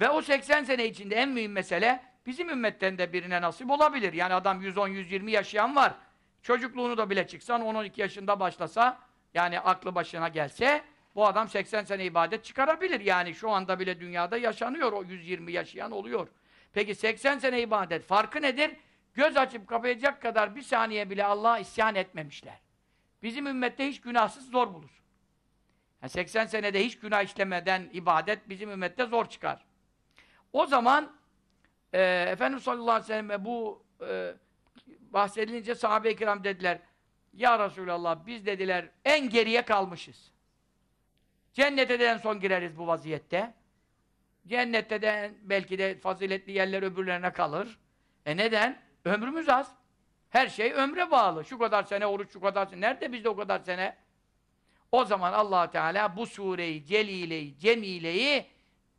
Ve o 80 sene içinde en mühim mesele bizim ümmetten de birine nasip olabilir. Yani adam 110-120 yaşayan var. Çocukluğunu da bile çıksan 10-12 yaşında başlasa yani aklı başına gelse bu adam 80 sene ibadet çıkarabilir. Yani şu anda bile dünyada yaşanıyor o 120 yaşayan oluyor. Peki 80 sene ibadet farkı nedir? Göz açıp kapayacak kadar bir saniye bile Allah'a isyan etmemişler. Bizim ümmette hiç günahsız zor bulur. Yani 80 senede hiç günah işlemeden ibadet bizim ümmette zor çıkar. O zaman e, Efendimiz sallallahu aleyhi ve sellem bu e, bahsedilince sahabe-i kiram dediler Ya Resulallah biz dediler en geriye kalmışız. Cennete de en son gireriz bu vaziyette. Cennette de belki de faziletli yerler öbürlerine kalır. E neden? Ömrümüz az. Her şey ömre bağlı. Şu kadar sene oruç, şu kadar sene. Nerede bizde o kadar sene? O zaman allah Teala bu sureyi, celileyi, cemileyi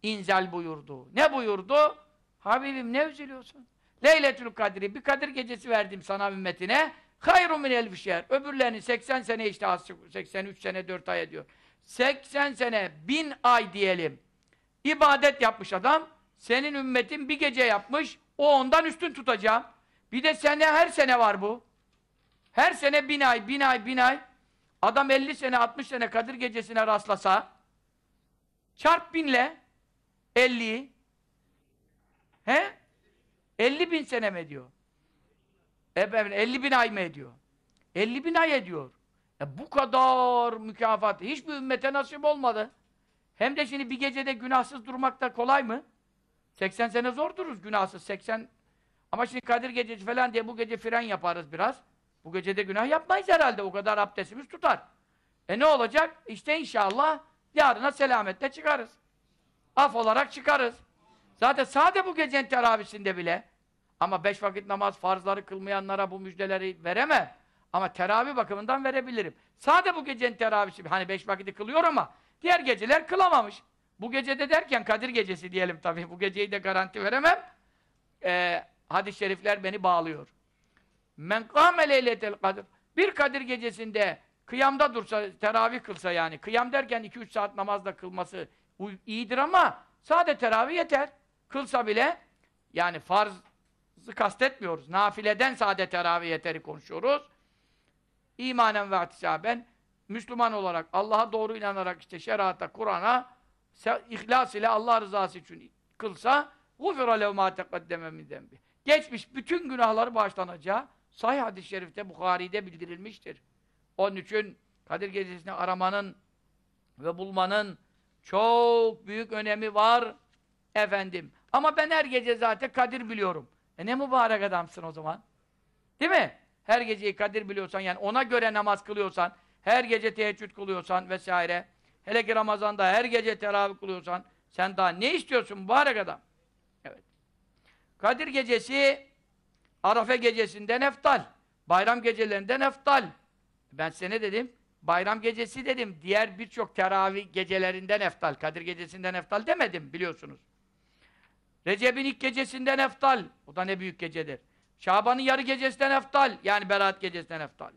inzal buyurdu. Ne buyurdu? Habibim ne üzülüyorsun? Leyletül Kadri, bir Kadir gecesi verdim sana ümmetine. Hayrun min elfi şehr. Öbürlerinin 80 sene işte 83 sene 4 ay ediyor. 80 sene, bin ay diyelim. İbadet yapmış adam. Senin ümmetin bir gece yapmış. O ondan üstün tutacağım. Bir de sene her sene var bu. Her sene bin ay, bin ay, bin ay. Adam 50 sene, 60 sene Kadir gecesine rastlasa çarp binle 50'yi he? 50 bin sene mi ediyor? Efendim 50 bin ay mı ediyor? 50 bin ay ediyor. E bu kadar mükafat hiçbir ümmete nasip olmadı. Hem de şimdi bir gecede günahsız durmak da kolay mı? 80 sene zor dururuz günahsız. 80 ama şimdi Kadir gecesi falan diye bu gece fren yaparız biraz. Bu gecede günah yapmayız herhalde. O kadar abdestimiz tutar. E ne olacak? İşte inşallah yarına selametle çıkarız. Af olarak çıkarız. Zaten sade bu gecenin teravisinde bile ama beş vakit namaz farzları kılmayanlara bu müjdeleri veremem. Ama teravih bakımından verebilirim. Sade bu gecenin teravisi, hani beş vakiti kılıyor ama diğer geceler kılamamış. Bu gecede derken Kadir gecesi diyelim tabii. Bu geceyi de garanti veremem. Ee, hadis-i şerifler beni bağlıyor. Men kâme leyletel kadir. Bir Kadir gecesinde kıyamda dursa, teravih kılsa yani. Kıyam derken 2-3 saat namazda kılması iyidir ama sade teravih yeter. Kılsa bile yani farzı kastetmiyoruz. Nafileden sade teravih yeteri konuşuyoruz. İmanen ve atisaben Müslüman olarak, Allah'a doğru inanarak işte şerata, Kur'an'a ihlas ile Allah rızası için kılsa غُفِرَ لَوْ مَا تَقَدَّمَ مِنْ دَنْبِ Geçmiş bütün günahları bağışlanacağı sahih hadis-i şerifte Bukhari'de bildirilmiştir. Onun için Kadir Gecesi'ni aramanın ve bulmanın çok büyük önemi var efendim. Ama ben her gece zaten Kadir biliyorum. E ne mübarek adamsın o zaman. Değil mi? Her geceyi Kadir biliyorsan yani ona göre namaz kılıyorsan, her gece teheccüd kılıyorsan vesaire. Hele ki Ramazan'da her gece teravih kılıyorsan sen daha ne istiyorsun mübarek adam? Evet. Kadir gecesi Arafe gecesinden eftal. Bayram gecelerinden eftal. Ben size ne dedim? Bayram gecesi dedim. Diğer birçok teravih gecelerinden eftal. Kadir gecesinden eftal demedim biliyorsunuz. Recep'in ilk gecesinden eftal. O da ne büyük gecedir. Şaban'ın yarı gecesinden eftal. Yani Berat gecesinden eftal.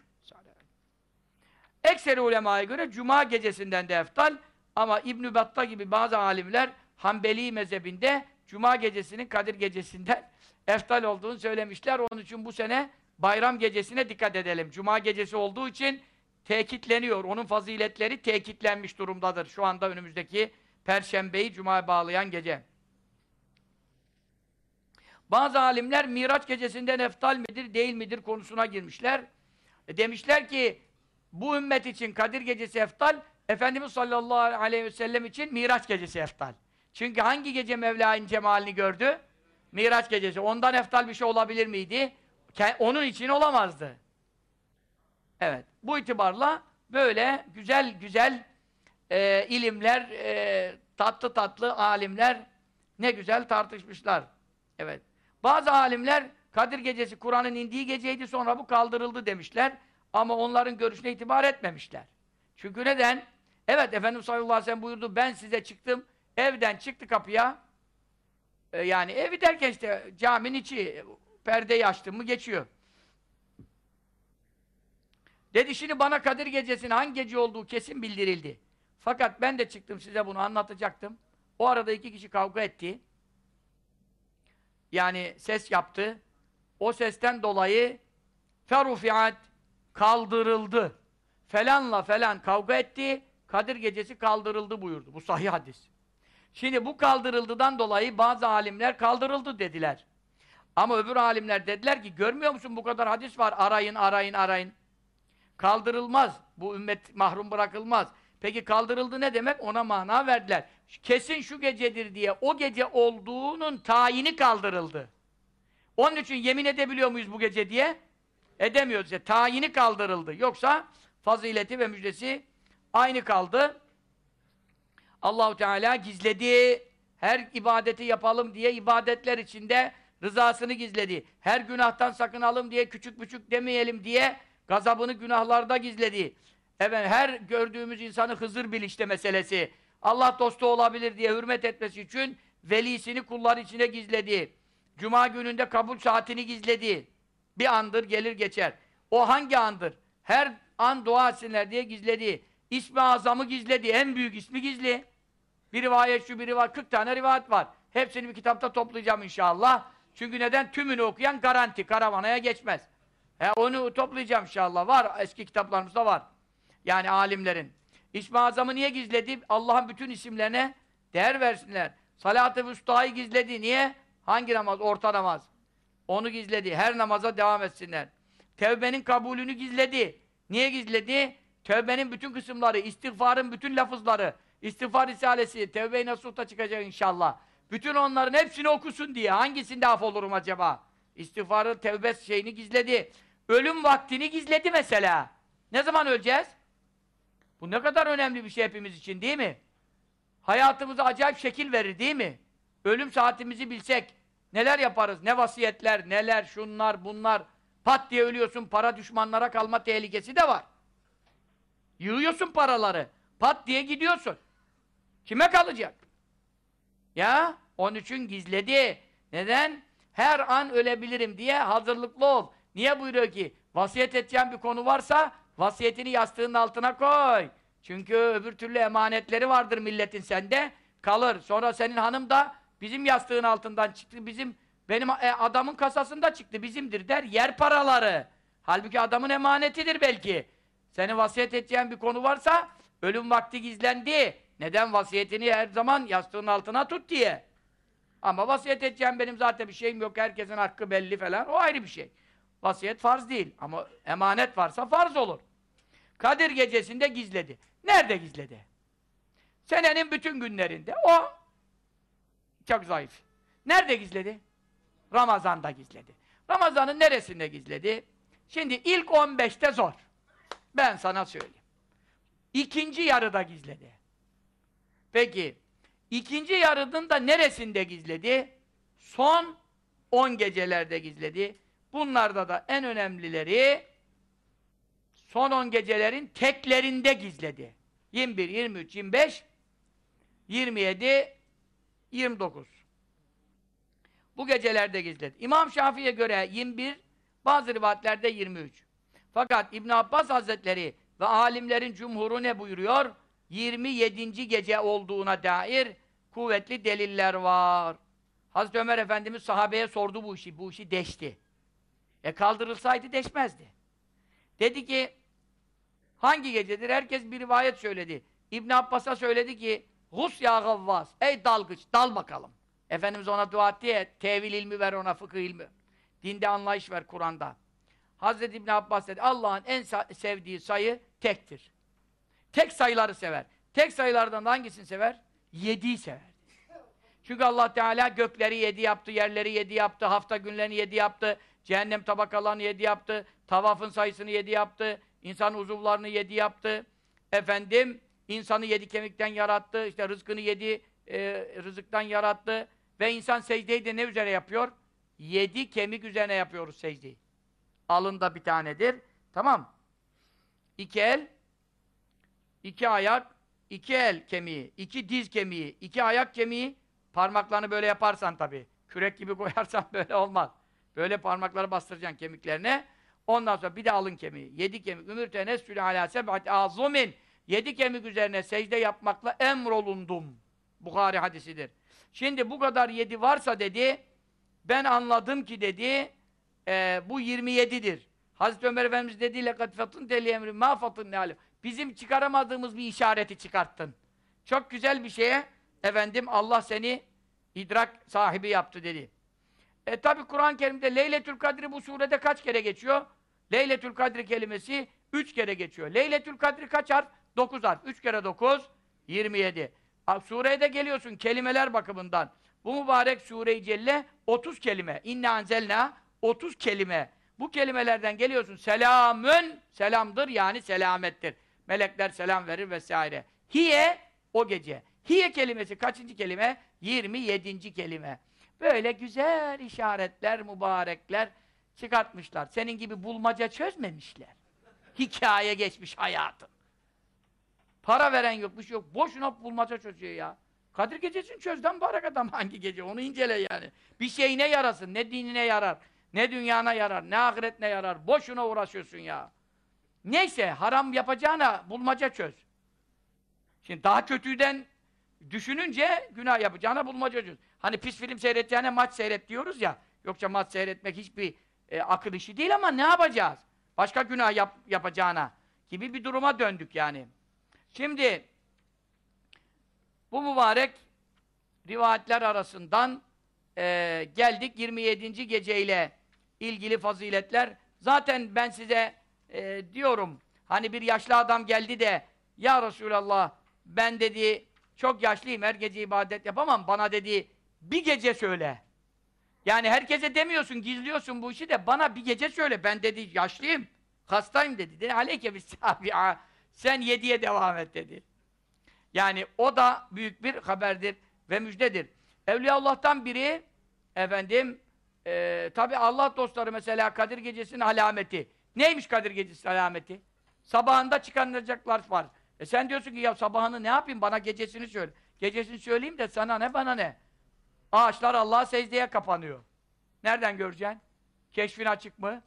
Ekseri ulemaya göre Cuma gecesinden de eftal. Ama İbn-i Batta gibi bazı alimler Hanbeli mezhebinde Cuma gecesinin Kadir gecesinden [LAUGHS] eftal olduğunu söylemişler. Onun için bu sene bayram gecesine dikkat edelim. Cuma gecesi olduğu için tekitleniyor. Onun faziletleri tekitlenmiş durumdadır. Şu anda önümüzdeki Perşembeyi Cuma'ya bağlayan gece. Bazı alimler Miraç gecesinden eftal midir, değil midir konusuna girmişler. E demişler ki bu ümmet için Kadir gecesi eftal, Efendimiz sallallahu aleyhi ve sellem için Miraç gecesi eftal. Çünkü hangi gece Mevla'nın cemalini gördü? Miraç gecesi. Ondan eftal bir şey olabilir miydi? Onun için olamazdı. Evet. Bu itibarla böyle güzel güzel e, ilimler, e, tatlı tatlı alimler ne güzel tartışmışlar. Evet. Bazı alimler Kadir gecesi Kur'an'ın indiği geceydi sonra bu kaldırıldı demişler. Ama onların görüşüne itibar etmemişler. Çünkü neden? Evet Efendimiz sallallahu aleyhi ve sellem buyurdu ben size çıktım evden çıktı kapıya e, yani evi derken işte caminin içi perdeyi açtım mı geçiyor. Dedi şimdi bana Kadir gecesinin hangi gece olduğu kesin bildirildi. Fakat ben de çıktım size bunu anlatacaktım. O arada iki kişi kavga etti. Yani ses yaptı. O sesten dolayı ferufiat kaldırıldı. Felanla falan kavga etti. Kadir gecesi kaldırıldı buyurdu. Bu sahih hadis. Şimdi bu kaldırıldıdan dolayı bazı alimler kaldırıldı dediler. Ama öbür alimler dediler ki görmüyor musun bu kadar hadis var arayın arayın arayın. Kaldırılmaz. Bu ümmet mahrum bırakılmaz. Peki kaldırıldı ne demek? Ona mana verdiler. Kesin şu gecedir diye o gece olduğunun tayini kaldırıldı. Onun için yemin edebiliyor muyuz bu gece diye? Edemiyoruz. Yani, tayini kaldırıldı. Yoksa fazileti ve müjdesi aynı kaldı. Allahu Teala gizledi. Her ibadeti yapalım diye ibadetler içinde rızasını gizledi. Her günahtan sakınalım diye küçük küçük demeyelim diye gazabını günahlarda gizledi. Evet, her gördüğümüz insanı Hızır bil işte meselesi. Allah dostu olabilir diye hürmet etmesi için velisini kullar içine gizledi. Cuma gününde kabul saatini gizledi. Bir andır gelir geçer. O hangi andır? Her an dua etsinler diye gizledi. İsmi azamı gizledi. En büyük ismi gizli. Bir rivayet şu bir rivayet. 40 tane rivayet var. Hepsini bir kitapta toplayacağım inşallah. Çünkü neden? Tümünü okuyan garanti. Karavanaya geçmez. He, onu toplayacağım inşallah. Var. Eski kitaplarımızda var. Yani alimlerin. İsmi azamı niye gizledi? Allah'ın bütün isimlerine değer versinler. Salat-ı Vüsta'yı gizledi. Niye? Hangi namaz? Orta namaz. Onu gizledi. Her namaza devam etsinler. Tevbenin kabulünü gizledi. Niye gizledi? Tevbenin bütün kısımları, istiğfarın bütün lafızları, istiğfar risalesi, tevbe-i nasuhta çıkacak inşallah. Bütün onların hepsini okusun diye. Hangisinde af olurum acaba? İstiğfarı, tevbe şeyini gizledi. Ölüm vaktini gizledi mesela. Ne zaman öleceğiz? Bu ne kadar önemli bir şey hepimiz için değil mi? Hayatımıza acayip şekil verir değil mi? Ölüm saatimizi bilsek neler yaparız? Ne vasiyetler, neler, şunlar, bunlar. Pat diye ölüyorsun, para düşmanlara kalma tehlikesi de var. Yığıyorsun paraları. Pat diye gidiyorsun. Kime kalacak? Ya, onun için gizledi. Neden? Her an ölebilirim diye hazırlıklı ol. Niye buyuruyor ki? Vasiyet edeceğin bir konu varsa vasiyetini yastığının altına koy. Çünkü öbür türlü emanetleri vardır milletin sende. Kalır. Sonra senin hanım da bizim yastığın altından çıktı. Bizim benim e, adamın kasasında çıktı. Bizimdir der. Yer paraları. Halbuki adamın emanetidir belki. Senin vasiyet edeceğin bir konu varsa ölüm vakti gizlendi. Neden vasiyetini her zaman yastığın altına tut diye. Ama vasiyet edeceğim benim zaten bir şeyim yok. Herkesin hakkı belli falan. O ayrı bir şey. Vasiyet farz değil. Ama emanet varsa farz olur. Kadir gecesinde gizledi. Nerede gizledi? Senenin bütün günlerinde. O çok zayıf. Nerede gizledi? Ramazan'da gizledi. Ramazan'ın neresinde gizledi? Şimdi ilk 15'te zor. Ben sana söyleyeyim. İkinci yarıda gizledi. Peki, ikinci yarının da neresinde gizledi? Son 10 gecelerde gizledi. Bunlarda da en önemlileri son 10 gecelerin teklerinde gizledi. 21, 23, 25, 27, 29. Bu gecelerde gizledi. İmam Şafii'ye göre 21, bazı rivayetlerde 23. Fakat İbn Abbas Hazretleri ve alimlerin cumhuru ne buyuruyor? 27. gece olduğuna dair kuvvetli deliller var. Hazreti Ömer Efendimiz sahabeye sordu bu işi, bu işi deşti. E kaldırılsaydı deşmezdi. Dedi ki, hangi gecedir? Herkes bir rivayet söyledi. İbn Abbas'a söyledi ki, Hus ya gavvas, ey dalgıç, dal bakalım. Efendimiz ona dua etti ya, tevil ilmi ver ona, fıkıh ilmi. Dinde anlayış ver Kur'an'da. Hazreti İbn Abbas dedi, Allah'ın en sevdiği sayı tektir. Tek sayıları sever. Tek sayılardan da hangisini sever? Yediyi sever. Çünkü Allah Teala gökleri yedi yaptı, yerleri yedi yaptı, hafta günlerini yedi yaptı, cehennem tabakalarını yedi yaptı, tavafın sayısını yedi yaptı, insan uzuvlarını yedi yaptı, efendim, insanı yedi kemikten yarattı, işte rızkını yedi e, rızıktan yarattı ve insan secdeyi de ne üzere yapıyor? Yedi kemik üzerine yapıyoruz secdeyi. Alında bir tanedir. Tamam. İki el, iki ayak, iki el kemiği, iki diz kemiği, iki ayak kemiği, parmaklarını böyle yaparsan tabii. Kürek gibi [LAUGHS] koyarsan böyle olmaz. Böyle parmakları bastıracaksın kemiklerine. Ondan sonra bir de alın kemiği. Yedi kemik. Ümürte nesfülü alâ seb'ati azumin. Yedi kemik üzerine secde yapmakla emrolundum. Bukhari hadisidir. Şimdi bu kadar yedi varsa dedi, ben anladım ki dedi, e, bu 27'dir. Hazreti Ömer Efendimiz dedi lekat fatın deli emri ma fatın ne Bizim çıkaramadığımız bir işareti çıkarttın. Çok güzel bir şeye efendim Allah seni idrak sahibi yaptı dedi. E tabi Kur'an-ı Kerim'de Leyletül Kadri bu surede kaç kere geçiyor? Leyletül Kadri kelimesi üç kere geçiyor. Leyletül Kadri kaç harf? Dokuz harf. Üç kere dokuz, yirmi yedi. Sureye de geliyorsun kelimeler bakımından. Bu mübarek Sure-i Celle otuz kelime. İnne anzelna 30 kelime. Bu kelimelerden geliyorsun. Selamün selamdır yani selamettir. Melekler selam verir vesaire. Hiye o gece. Hiye kelimesi kaçıncı kelime? 27. kelime. Böyle güzel işaretler, mübarekler çıkartmışlar. Senin gibi bulmaca çözmemişler. Hikaye geçmiş hayatın. Para veren yok, bir şey yok. Boşuna bulmaca çözüyor ya. Kadir gecesini çözden mübarek adam [LAUGHS] hangi gece? Onu incele yani. Bir şey ne yarasın, ne dinine yarar, ne dünyana yarar, ne ahiretine yarar. Boşuna uğraşıyorsun ya. Neyse, haram yapacağına bulmaca çöz. Şimdi daha kötüden düşününce günah yapacağına bulmaca çöz. Hani pis film seyredeceğine maç seyret diyoruz ya. Yoksa maç seyretmek hiçbir e, akıl işi değil ama ne yapacağız? Başka günah yap, yapacağına gibi bir duruma döndük yani. Şimdi bu mübarek rivayetler arasından e, geldik 27. geceyle ilgili faziletler. Zaten ben size e, diyorum Hani bir yaşlı adam geldi de Ya Resulallah ben dedi çok yaşlıyım her gece ibadet yapamam bana dedi bir gece söyle. Yani herkese demiyorsun gizliyorsun bu işi de bana bir gece söyle ben dedi yaşlıyım hastayım dedi. dedi Aleyke bis sen yediye devam et dedi. Yani o da büyük bir haberdir ve müjdedir. Evliyaullah'tan biri efendim e, tabi Allah dostları mesela Kadir Gecesi'nin alameti. Neymiş Kadir Gecesi alameti? Sabahında çıkarılacaklar var. E sen diyorsun ki ya sabahını ne yapayım bana gecesini söyle. Gecesini söyleyeyim de sana ne bana ne. Ağaçlar Allah'a secdeye kapanıyor. Nereden göreceksin? Keşfin açık mı?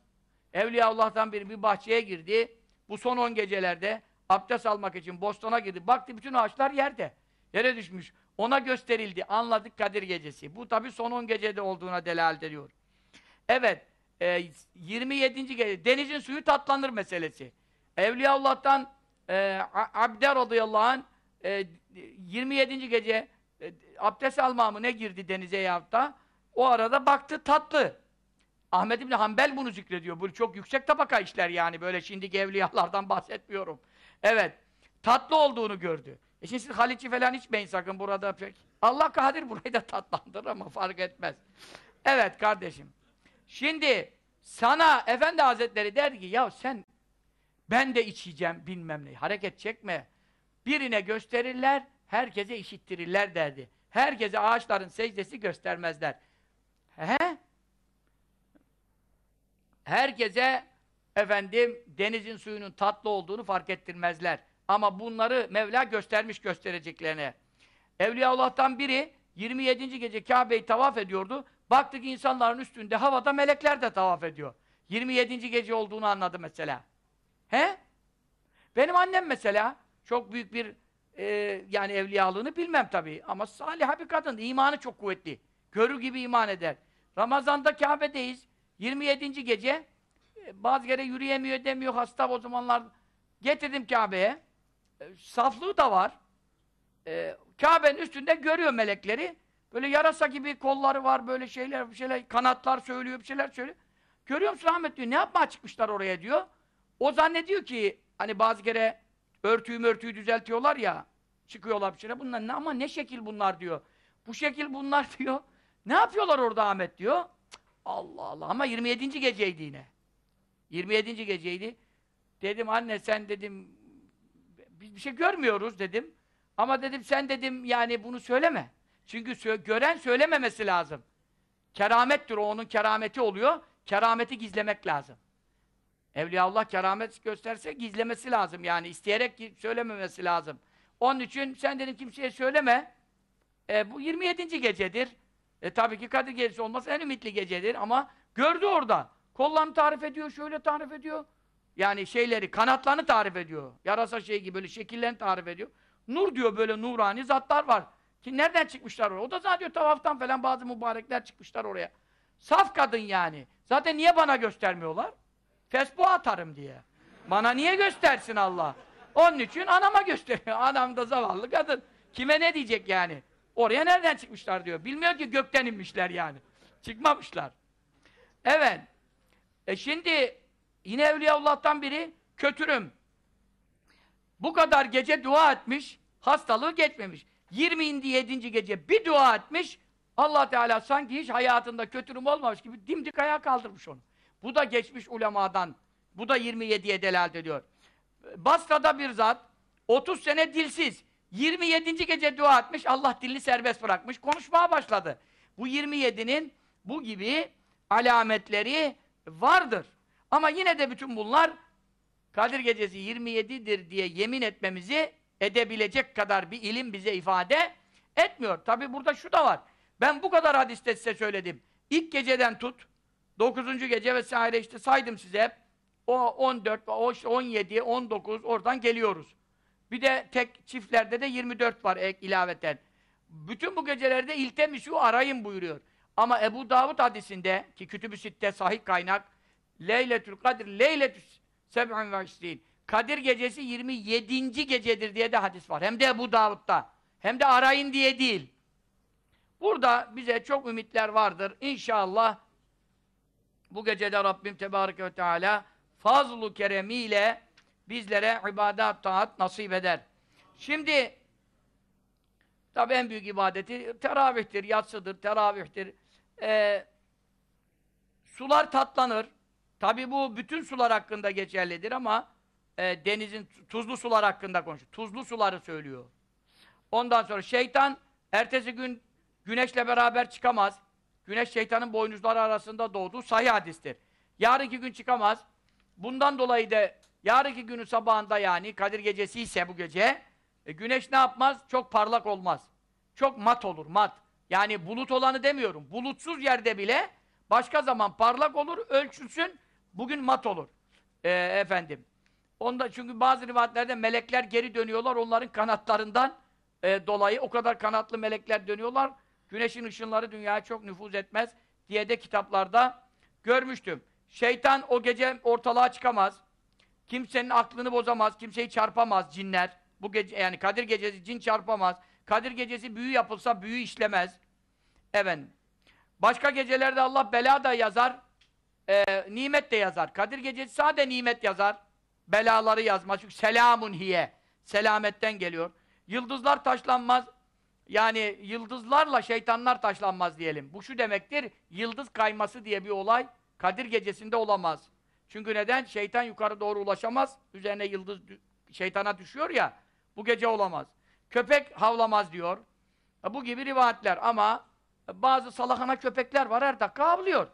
Evliya Allah'tan biri bir bahçeye girdi. Bu son on gecelerde abdest almak için bostona girdi. Baktı bütün ağaçlar yerde. Yere düşmüş. Ona gösterildi. Anladık Kadir Gecesi. Bu tabi son on gecede olduğuna delalet ediyor. Evet. E, 27. gece. Denizin suyu tatlanır meselesi. Evliya Allah'tan e, Abde radıyallahu anh e, 27. gece e, abdest alma mı ne girdi denize yahutta o arada baktı tatlı. Ahmed İbni Hanbel bunu zikrediyor. Bu çok yüksek tabaka işler yani. Böyle şimdiki evliyalardan bahsetmiyorum. Evet. Tatlı olduğunu gördü. E şimdi siz haliçi falan içmeyin sakın burada pek. Allah kadir burayı da tatlandırır ama fark etmez. Evet kardeşim. Şimdi sana Efendi Hazretleri der ki ya sen ben de içeceğim bilmem ne. Hareket çekme. Birine gösterirler, herkese işittirirler derdi. Herkese ağaçların secdesi göstermezler. He? Herkese efendim denizin suyunun tatlı olduğunu fark ettirmezler. Ama bunları Mevla göstermiş göstereceklerine. Evliyaullah'tan biri 27. gece Kabe'yi tavaf ediyordu. Baktık insanların üstünde havada melekler de tavaf ediyor. 27. gece olduğunu anladı mesela. He? Benim annem mesela çok büyük bir e, yani evliyalığını bilmem tabii ama salih bir kadın, imanı çok kuvvetli. Görür gibi iman eder. Ramazan'da Kabe'deyiz. 27. gece e, bazı kere yürüyemiyor, edemiyor, hasta o zamanlar getirdim Kabe'ye. E, saflığı da var. E, Kabe'nin üstünde görüyor melekleri. Böyle yarasa gibi kolları var, böyle şeyler, bir şeyler, kanatlar söylüyor, bir şeyler söylüyor. Görüyor musun Ahmet diyor, ne yapmaya çıkmışlar oraya diyor. O zannediyor ki, hani bazı kere örtüyü mörtüyü düzeltiyorlar ya, çıkıyorlar bir şeyler, bunlar ne ama ne şekil bunlar diyor. Bu şekil bunlar [LAUGHS] diyor. Ne yapıyorlar orada Ahmet diyor. Allah Allah ama 27. geceydi yine. 27. geceydi. Dedim anne sen dedim biz bir şey görmüyoruz dedim. Ama dedim sen dedim yani bunu söyleme. Çünkü sö gören söylememesi lazım. Keramettir o onun kerameti oluyor. Kerameti gizlemek lazım. Evliya Allah keramet gösterse gizlemesi lazım yani isteyerek söylememesi lazım. Onun için sen dedim kimseye söyleme. E, bu 27. gecedir. E tabii ki Kadir Gecesi olması en ümitli gecedir ama gördü orada. Kollarını tarif ediyor, şöyle tarif ediyor. Yani şeyleri, kanatlarını tarif ediyor. Yarasa şey gibi böyle şekillerini tarif ediyor. Nur diyor böyle nurani zatlar var. Ki nereden çıkmışlar oraya? O da zaten tavaftan falan bazı mübarekler çıkmışlar oraya. Saf kadın yani. Zaten niye bana göstermiyorlar? Fesbu atarım diye. Bana niye göstersin Allah? Onun için anama gösteriyor. [LAUGHS] Anam da zavallı kadın. Kime ne diyecek yani? Oraya nereden çıkmışlar diyor. Bilmiyor ki gökten inmişler yani. Çıkmamışlar. Evet. E şimdi yine Evliyaullah'tan biri kötürüm. Bu kadar gece dua etmiş, hastalığı geçmemiş. 27. gece bir dua etmiş, Allah Teala sanki hiç hayatında kötürüm olmamış gibi dimdik ayağa kaldırmış onu. Bu da geçmiş ulemadan, bu da 27'ye delalet ediyor. Basra'da bir zat, 30 sene dilsiz, 27. gece dua etmiş, Allah dilini serbest bırakmış, konuşmaya başladı. Bu 27'nin bu gibi alametleri vardır. Ama yine de bütün bunlar Kadir Gecesi 27'dir diye yemin etmemizi edebilecek kadar bir ilim bize ifade etmiyor. Tabi burada şu da var. Ben bu kadar hadiste size söyledim. İlk geceden tut, 9. gece vesaire işte saydım size hep. O 14, o 17, 19 oradan geliyoruz. Bir de tek çiftlerde de 24 var ek ilaveten. Bütün bu gecelerde iltemisu arayın buyuruyor. Ama Ebu Davud hadisinde ki Kütüb-ü Sitte sahih kaynak Leyletül Kadir Leyletül Seb'un ve İşrin Kadir gecesi 27. gecedir diye de hadis var. Hem de Ebu Davud'da. Hem de arayın diye değil. Burada bize çok ümitler vardır. İnşallah bu gecede Rabbim Tebareke ve Teala fazlu keremiyle bizlere ibadet, taat nasip eder. Şimdi tabi en büyük ibadeti teravihtir, yatsıdır, teravihtir. Ee, sular tatlanır. Tabi bu bütün sular hakkında geçerlidir ama e, denizin tuzlu sular hakkında konuşuyor. Tuzlu suları söylüyor. Ondan sonra şeytan ertesi gün güneşle beraber çıkamaz. Güneş şeytanın boynuzları arasında doğduğu sahih hadistir. Yarınki gün çıkamaz. Bundan dolayı da yarınki günün sabahında yani Kadir gecesi ise bu gece e, güneş ne yapmaz? Çok parlak olmaz. Çok mat olur, mat. Yani bulut olanı demiyorum. Bulutsuz yerde bile başka zaman parlak olur, ölçülsün, bugün mat olur. E, efendim. Onda çünkü bazı rivayetlerde melekler geri dönüyorlar onların kanatlarından e, dolayı o kadar kanatlı melekler dönüyorlar. Güneşin ışınları dünyaya çok nüfuz etmez diye de kitaplarda görmüştüm. Şeytan o gece ortalığa çıkamaz. Kimsenin aklını bozamaz, kimseyi çarpamaz cinler. Bu gece yani Kadir gecesi cin çarpamaz. Kadir gecesi büyü yapılsa büyü işlemez. Efendim. Başka gecelerde Allah bela da yazar, e, nimet de yazar. Kadir gecesi sade nimet yazar. Belaları yazmaz. Çünkü selamun hiye. Selametten geliyor. Yıldızlar taşlanmaz. Yani yıldızlarla şeytanlar taşlanmaz diyelim. Bu şu demektir, yıldız kayması diye bir olay Kadir gecesinde olamaz. Çünkü neden? Şeytan yukarı doğru ulaşamaz, üzerine yıldız şeytana düşüyor ya, bu gece olamaz. Köpek havlamaz diyor. E, bu gibi rivayetler ama bazı salakana köpekler var her dakika havlıyor.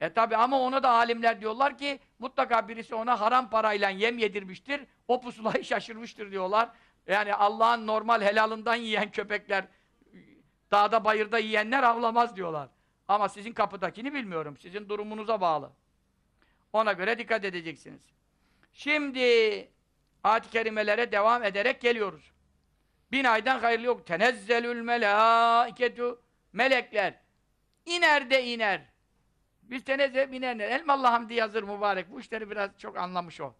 E tabi ama ona da alimler diyorlar ki mutlaka birisi ona haram parayla yem yedirmiştir, o pusulayı [LAUGHS] şaşırmıştır diyorlar. Yani Allah'ın normal helalından yiyen köpekler, dağda bayırda yiyenler avlamaz diyorlar. Ama sizin kapıdakini bilmiyorum. Sizin durumunuza bağlı. Ona göre dikkat edeceksiniz. Şimdi ayet-i kerimelere devam ederek geliyoruz. Bin aydan hayırlı yok. Tenezzelül melâiketu melekler iner de iner. Biz tenezzül iner. Elmallah hamdi yazır mübarek. Bu işleri biraz çok anlamış o.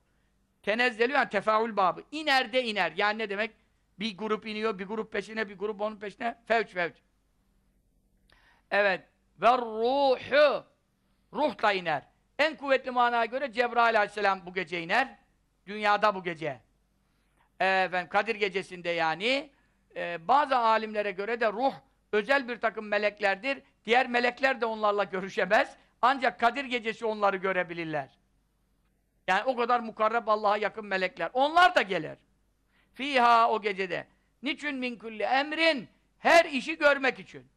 Tenezzelü yani tefaül babı. İner de iner. Yani ne demek? Bir grup iniyor, bir grup peşine, bir grup onun peşine. Fevç fevç. Evet. Ve ruhu. Ruh da iner. En kuvvetli manaya göre Cebrail aleyhisselam bu gece iner. Dünyada bu gece. Efendim, Kadir gecesinde yani. Ee, bazı alimlere göre de ruh özel bir takım meleklerdir. Diğer melekler de onlarla görüşemez. Ancak Kadir gecesi onları görebilirler. Yani o kadar mukarreb Allah'a yakın melekler. Onlar da gelir. Fiha o gecede. Niçin min kulli emrin? Her işi görmek için.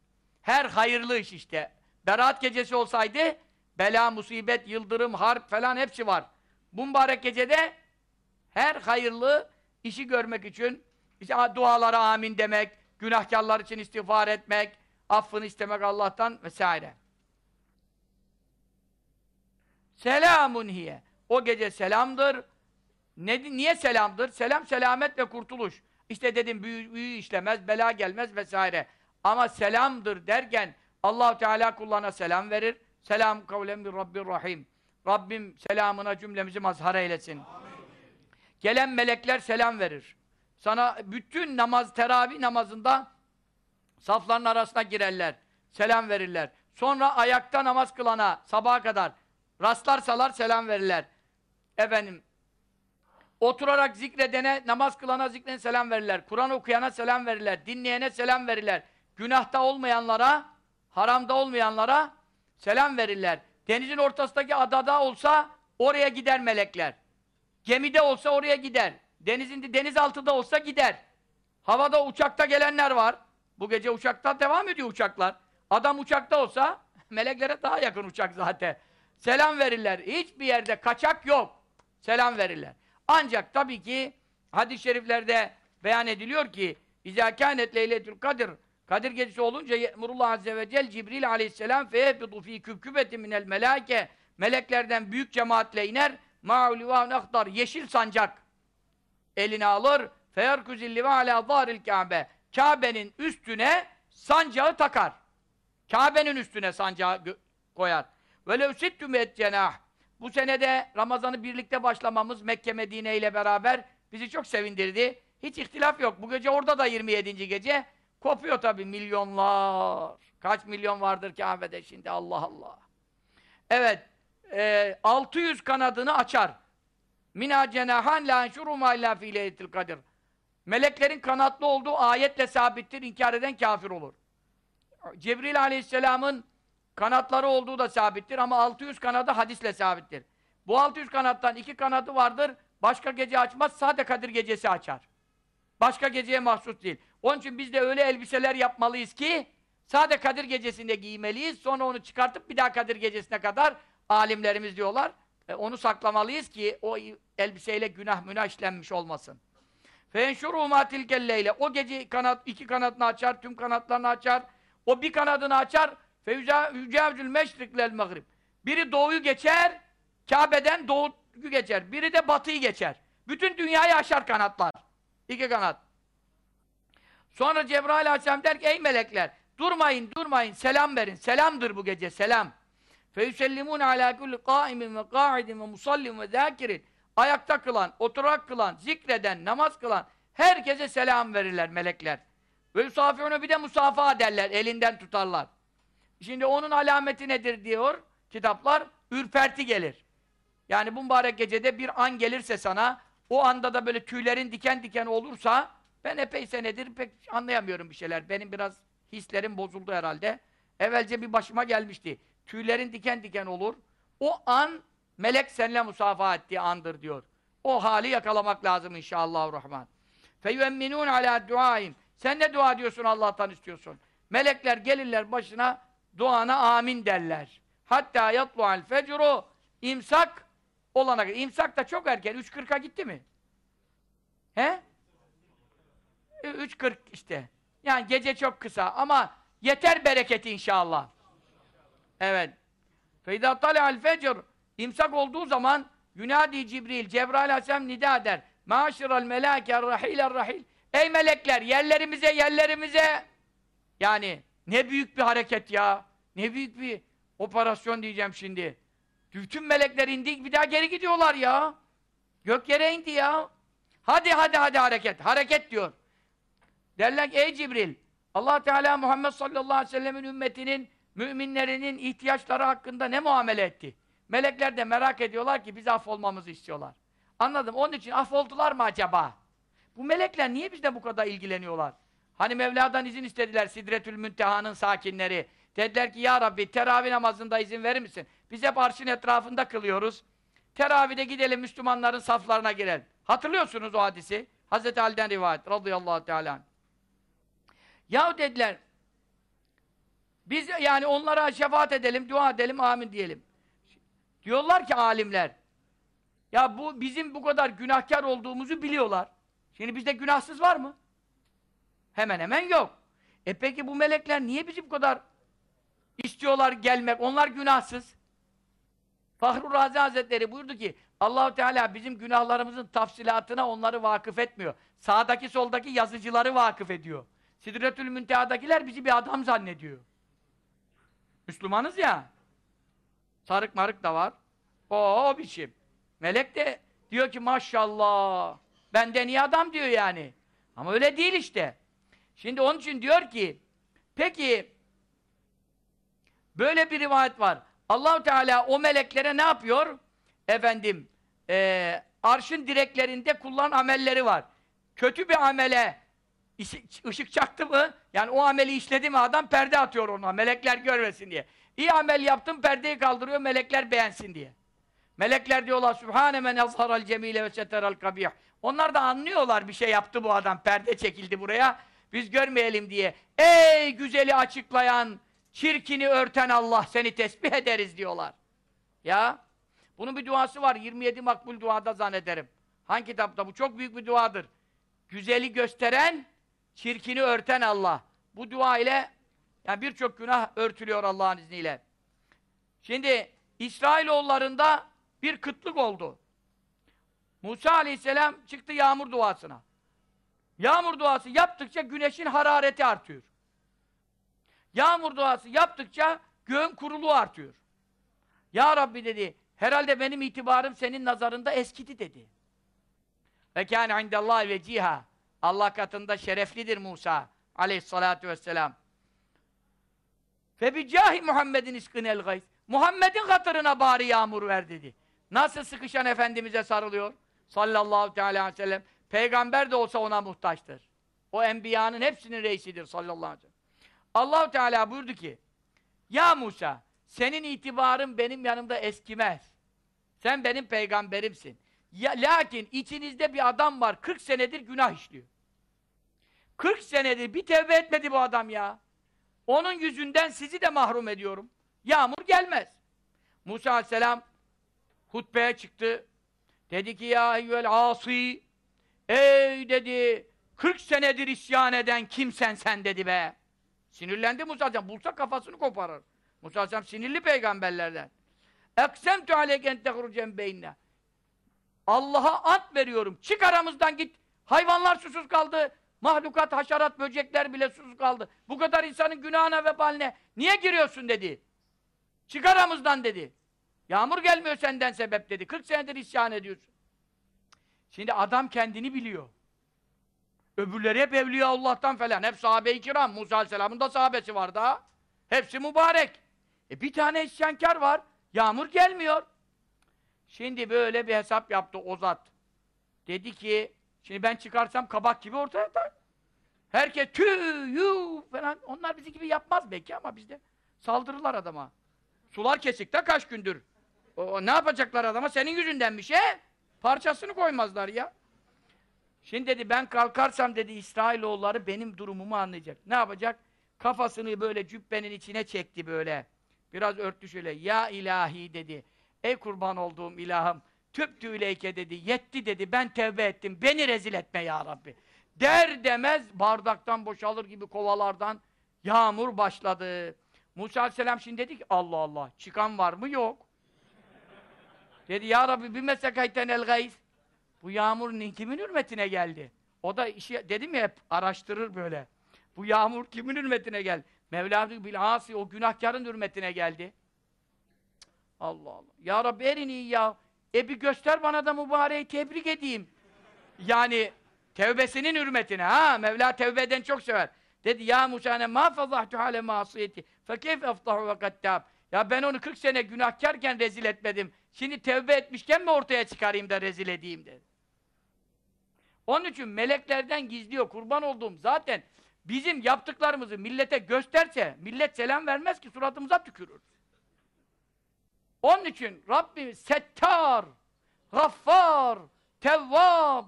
Her hayırlı iş işte. Berat gecesi olsaydı bela, musibet, yıldırım, harp falan hepsi var. Bu gecede her hayırlı işi görmek için işte dualara amin demek, günahkarlar için istiğfar etmek, affını istemek Allah'tan vesaire. Selamun hiye. O gece selamdır. Ne, niye selamdır? Selam, selamet ve kurtuluş. İşte dedim büyü, büyü işlemez, bela gelmez vesaire. Ama selamdır derken allah Teala kullarına selam verir. Selam kavlem bir Rabbir Rahim. Rabbim selamına cümlemizi mazhar eylesin. Amin. Gelen melekler selam verir. Sana bütün namaz, teravih namazında safların arasına girerler. Selam verirler. Sonra ayakta namaz kılana sabaha kadar rastlarsalar selam verirler. Efendim, oturarak zikredene, namaz kılana zikredene selam verirler. Kur'an okuyana selam verirler. Dinleyene selam verirler. Günahta olmayanlara, haramda olmayanlara selam verirler. Denizin ortasındaki adada olsa oraya gider melekler. Gemide olsa oraya gider. Denizin denizaltıda olsa gider. Havada uçakta gelenler var. Bu gece uçakta devam ediyor uçaklar. Adam uçakta olsa [LAUGHS] meleklere daha yakın uçak zaten. Selam verirler. Hiçbir yerde kaçak yok. Selam verirler. Ancak tabii ki hadis-i şeriflerde beyan ediliyor ki İzâ kânet leyletül kadir Kadir gecesi olunca ye'murullah azze ve cel Cibril aleyhisselam feyehbidu fî kübkübeti minel melâke meleklerden büyük cemaatle iner ma'ulivâun aktar yeşil sancak eline alır feyerkuzilli ve alâ zâril kâbe Kabe'nin üstüne sancağı takar. Kabe'nin üstüne sancağı koyar. Ve levsittü cenah. Bu senede Ramazan'ı birlikte başlamamız Mekke Medine ile beraber bizi çok sevindirdi. Hiç ihtilaf yok. Bu gece orada da 27. gece. Kopuyor tabii milyonlar. Kaç milyon vardır Kabe'de şimdi Allah Allah. Evet. E, 600 kanadını açar. Mina cenahan la enşuru ma illa fi leyletil kadir. Meleklerin kanatlı olduğu ayetle sabittir. İnkar eden kafir olur. Cebrail aleyhisselamın kanatları olduğu da sabittir ama 600 kanadı hadisle sabittir. Bu 600 kanattan iki kanadı vardır. Başka gece açmaz. Sade Kadir gecesi açar. Başka geceye mahsus değil. Onun için biz de öyle elbiseler yapmalıyız ki sade Kadir gecesinde giymeliyiz. Sonra onu çıkartıp bir daha Kadir gecesine kadar alimlerimiz diyorlar. E, onu saklamalıyız ki o elbiseyle günah münah işlenmiş olmasın. Matil kelleyle. O gece kanat iki kanadını açar, tüm kanatlarını açar. O bir kanadını açar. Feyücavcül meşriklel mağrib. Biri doğuyu geçer, Kabe'den doğuyu geçer. Biri de batıyı geçer. Bütün dünyayı aşar kanatlar. İki kanat. Sonra Cebrail Aleyhisselam der ki ey melekler durmayın durmayın selam verin. Selamdır bu gece selam. Feyüsellimun ala kulli qaimin ve qa'idin ve musallim ve zâkirin. Ayakta kılan, oturak kılan, zikreden, namaz kılan herkese selam verirler melekler. Ve yusafirunu bir de musafaha derler, elinden tutarlar. Şimdi onun alameti nedir diyor kitaplar? Ürperti gelir. Yani bu mübarek gecede bir an gelirse sana, o anda da böyle tüylerin diken diken olursa, ben epey senedir pek anlayamıyorum bir şeyler. Benim biraz hislerim bozuldu herhalde. Evvelce bir başıma gelmişti. Tüylerin diken diken olur. O an melek seninle musafaha ettiği andır diyor. O hali yakalamak lazım inşallah rahman. Feyüemminûn alâ duâim. Sen ne dua diyorsun Allah'tan istiyorsun? Melekler gelirler başına duana amin derler. Hatta yatlu'al fecru imsak olana. İmsak da çok erken. 3.40'a gitti mi? He? 3.40 işte. Yani gece çok kısa ama yeter bereketi inşallah. Evet. Feyda tala'al fecr imsak olduğu zaman Yunadi Cibril, Cebrail Aleyhisselam nida eder. Maşiral melâke rahîler rahil. Ey melekler yerlerimize yerlerimize. Yani ne büyük bir hareket ya. Ne büyük bir operasyon diyeceğim şimdi. Bütün melekler indi bir daha geri gidiyorlar ya. Gök yere indi ya. Hadi hadi hadi hareket. Hareket diyor. Derler ki ey Cibril Allah Teala Muhammed sallallahu aleyhi ve sellemin ümmetinin müminlerinin ihtiyaçları hakkında ne muamele etti? Melekler de merak ediyorlar ki biz affolmamızı istiyorlar. Anladım. Onun için affoldular mı acaba? Bu melekler niye bizde bu kadar ilgileniyorlar? Hani Mevla'dan izin istediler Sidretül Münteha'nın sakinleri. Dediler ki ya Rabbi teravih namazında izin verir misin? Biz hep arşın etrafında kılıyoruz. Teravide gidelim Müslümanların saflarına girelim. Hatırlıyorsunuz o hadisi. Hazreti Ali'den rivayet radıyallahu teala. Yahu dediler biz yani onlara şefaat edelim, dua edelim, amin diyelim. Diyorlar ki alimler ya bu bizim bu kadar günahkar olduğumuzu biliyorlar. Şimdi bizde günahsız var mı? Hemen hemen yok. E peki bu melekler niye bizi bu kadar istiyorlar gelmek? Onlar günahsız. Fahru Razi Hazretleri buyurdu ki Allahu Teala bizim günahlarımızın tafsilatına onları vakıf etmiyor. Sağdaki soldaki yazıcıları vakıf ediyor. Sidretül Münteha'dakiler bizi bir adam zannediyor. Müslümanız ya. Sarık marık da var. O, o biçim. Melek de diyor ki maşallah benden iyi adam diyor yani. Ama öyle değil işte. Şimdi onun için diyor ki peki böyle bir rivayet var. Allahu Teala o meleklere ne yapıyor? Efendim e, arşın direklerinde kullan amelleri var. Kötü bir amele ışık çaktı mı? Yani o ameli işledi mi adam perde atıyor ona melekler görmesin diye. İyi amel yaptım perdeyi kaldırıyor melekler beğensin diye. Melekler diyorlar Sübhane men azharal cemile ve seteral kabih. Onlar da anlıyorlar bir şey yaptı bu adam. Perde çekildi buraya. Biz görmeyelim diye. Ey güzeli açıklayan, çirkini örten Allah seni tesbih ederiz diyorlar. Ya. Bunun bir duası var. 27 makbul duada zannederim. Hangi kitapta? Bu çok büyük bir duadır. Güzeli gösteren, çirkini örten Allah. Bu dua ile yani birçok günah örtülüyor Allah'ın izniyle. Şimdi İsrailoğullarında bir kıtlık oldu. Musa aleyhisselam çıktı yağmur duasına. Yağmur duası yaptıkça güneşin harareti artıyor. Yağmur duası yaptıkça göğün kuruluğu artıyor. Ya Rabbi dedi, herhalde benim itibarım senin nazarında eskidi dedi. Ve kâne indellâhi ve ciha. Allah katında şereflidir Musa aleyhissalâtu vesselam. Fe bicahi Muhammedin iskinel gays. Muhammed'in hatırına bari yağmur ver dedi. Nasıl sıkışan Efendimiz'e sarılıyor? sallallahu teala aleyhi ve sellem. Peygamber de olsa ona muhtaçtır. O enbiyanın hepsinin reisidir sallallahu aleyhi ve sellem. Allahu Teala buyurdu ki Ya Musa senin itibarın benim yanımda eskimez. Sen benim peygamberimsin. Ya, lakin içinizde bir adam var 40 senedir günah işliyor. 40 senedir bir tevbe etmedi bu adam ya. Onun yüzünden sizi de mahrum ediyorum. Yağmur gelmez. Musa aleyhisselam hutbeye çıktı. Dedi ki ya eyyüel asi ey dedi 40 senedir isyan eden kimsen sen dedi be. Sinirlendi Musa aleyhisselam. Bulsa kafasını koparır. Musa aleyhisselam sinirli peygamberlerden. Eksemtu aleyke en tehrucen beynine. Allah'a ant veriyorum. Çık aramızdan git. Hayvanlar susuz kaldı. Mahlukat, haşerat, böcekler bile susuz kaldı. Bu kadar insanın günahına ve baline niye giriyorsun dedi. Çık aramızdan dedi. Yağmur gelmiyor senden sebep dedi. 40 senedir isyan ediyorsun. Şimdi adam kendini biliyor. Öbürleri hep evliya Allah'tan falan. Hep sahabe-i kiram. Musa Aleyhisselam'ın da sahabesi var daha. Hepsi mübarek. E bir tane isyankar var. Yağmur gelmiyor. Şimdi böyle bir hesap yaptı o zat. Dedi ki, şimdi ben çıkarsam kabak gibi ortaya atar. Herkes tü, yu falan. Onlar bizi gibi yapmaz belki ama bizde saldırırlar adama. Sular kesikte kaç gündür. O, ne yapacaklar adama? Senin yüzündenmiş he? Parçasını koymazlar ya. Şimdi dedi ben kalkarsam dedi İsrailoğulları benim durumumu anlayacak. Ne yapacak? Kafasını böyle cübbenin içine çekti böyle. Biraz örttü şöyle. Ya ilahi dedi. Ey kurban olduğum ilahım. Tüptü ileyke dedi. Yetti dedi. Ben tevbe ettim. Beni rezil etme ya Rabbi. Der demez bardaktan boşalır gibi kovalardan yağmur başladı. Musa Aleyhisselam şimdi dedi ki Allah Allah çıkan var mı? Yok. Dedi ya Rabbi bir mesekayten el gays. Bu yağmur kimin hürmetine geldi? O da işi dedim ya hep araştırır böyle. Bu yağmur kimin hürmetine geldi? Mevla bil asi o günahkarın hürmetine geldi. Allah Allah. Ya Rabbi erini ya. E bir göster bana da mübareği tebrik edeyim. Yani tevbesinin hürmetine ha. Mevla tevbeden çok sever. Dedi ya Musa ne ma fazahtu hale masiyeti. Fekeyf eftahu ve kattab. Ya ben onu 40 sene günahkarken rezil etmedim. Şimdi tevbe etmişken mi ortaya çıkarayım da rezil edeyim dedi. Onun için meleklerden gizliyor. Kurban olduğum zaten bizim yaptıklarımızı millete gösterse millet selam vermez ki suratımıza tükürür. Onun için Rabbim Settar, Gaffar, Tevvab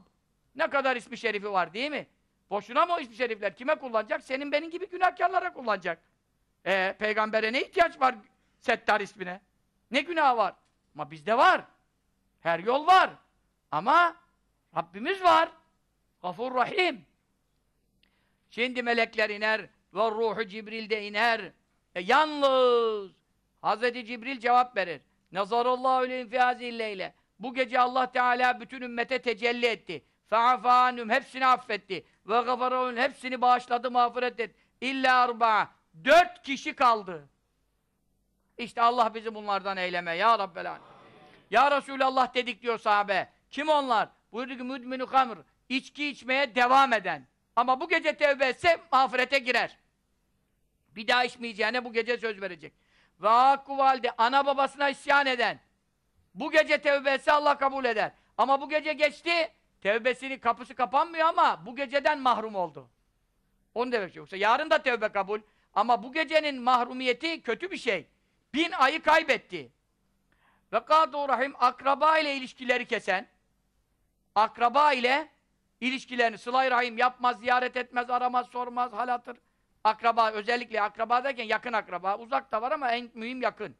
ne kadar ismi şerifi var değil mi? Boşuna mı o ismi şerifler? Kime kullanacak? Senin benim gibi günahkarlara kullanacak. Ee, peygambere ne ihtiyaç var Settar ismine? Ne günah var? Ama bizde var. Her yol var. Ama Rabbimiz var. Gafur Rahim. Şimdi melekler iner ve ruhu Cibril de iner. E, yalnız Hazreti Cibril cevap verir. Nazarallahu aleyhim fi hazilleyle. Bu gece Allah Teala bütün ümmete tecelli etti. Fe'afanum hepsini affetti. Ve gafarun hepsini bağışladı, mağfiret etti. İlla arba. Dört kişi kaldı. İşte Allah bizi bunlardan eyleme ya Rabbel Alem. Ya Resulallah dedik diyor sahabe. Kim onlar? Buyurdu ki müdminu kamr. İçki içmeye devam eden. Ama bu gece tevbe etse mağfirete girer. Bir daha içmeyeceğine bu gece söz verecek. Ve hakku ana babasına isyan eden. Bu gece tevbe etse Allah kabul eder. Ama bu gece geçti. Tevbesini kapısı kapanmıyor ama bu geceden mahrum oldu. Onu demek yoksa yarın da tevbe kabul. Ama bu gecenin mahrumiyeti kötü bir şey. Bin ayı kaybetti. Ve kâdû rahim akraba ile ilişkileri kesen akraba ile ilişkilerini sıla rahim yapmaz, ziyaret etmez, aramaz, sormaz, hal hatır. Akraba, özellikle akraba derken yakın akraba. Uzak da var ama en mühim yakın.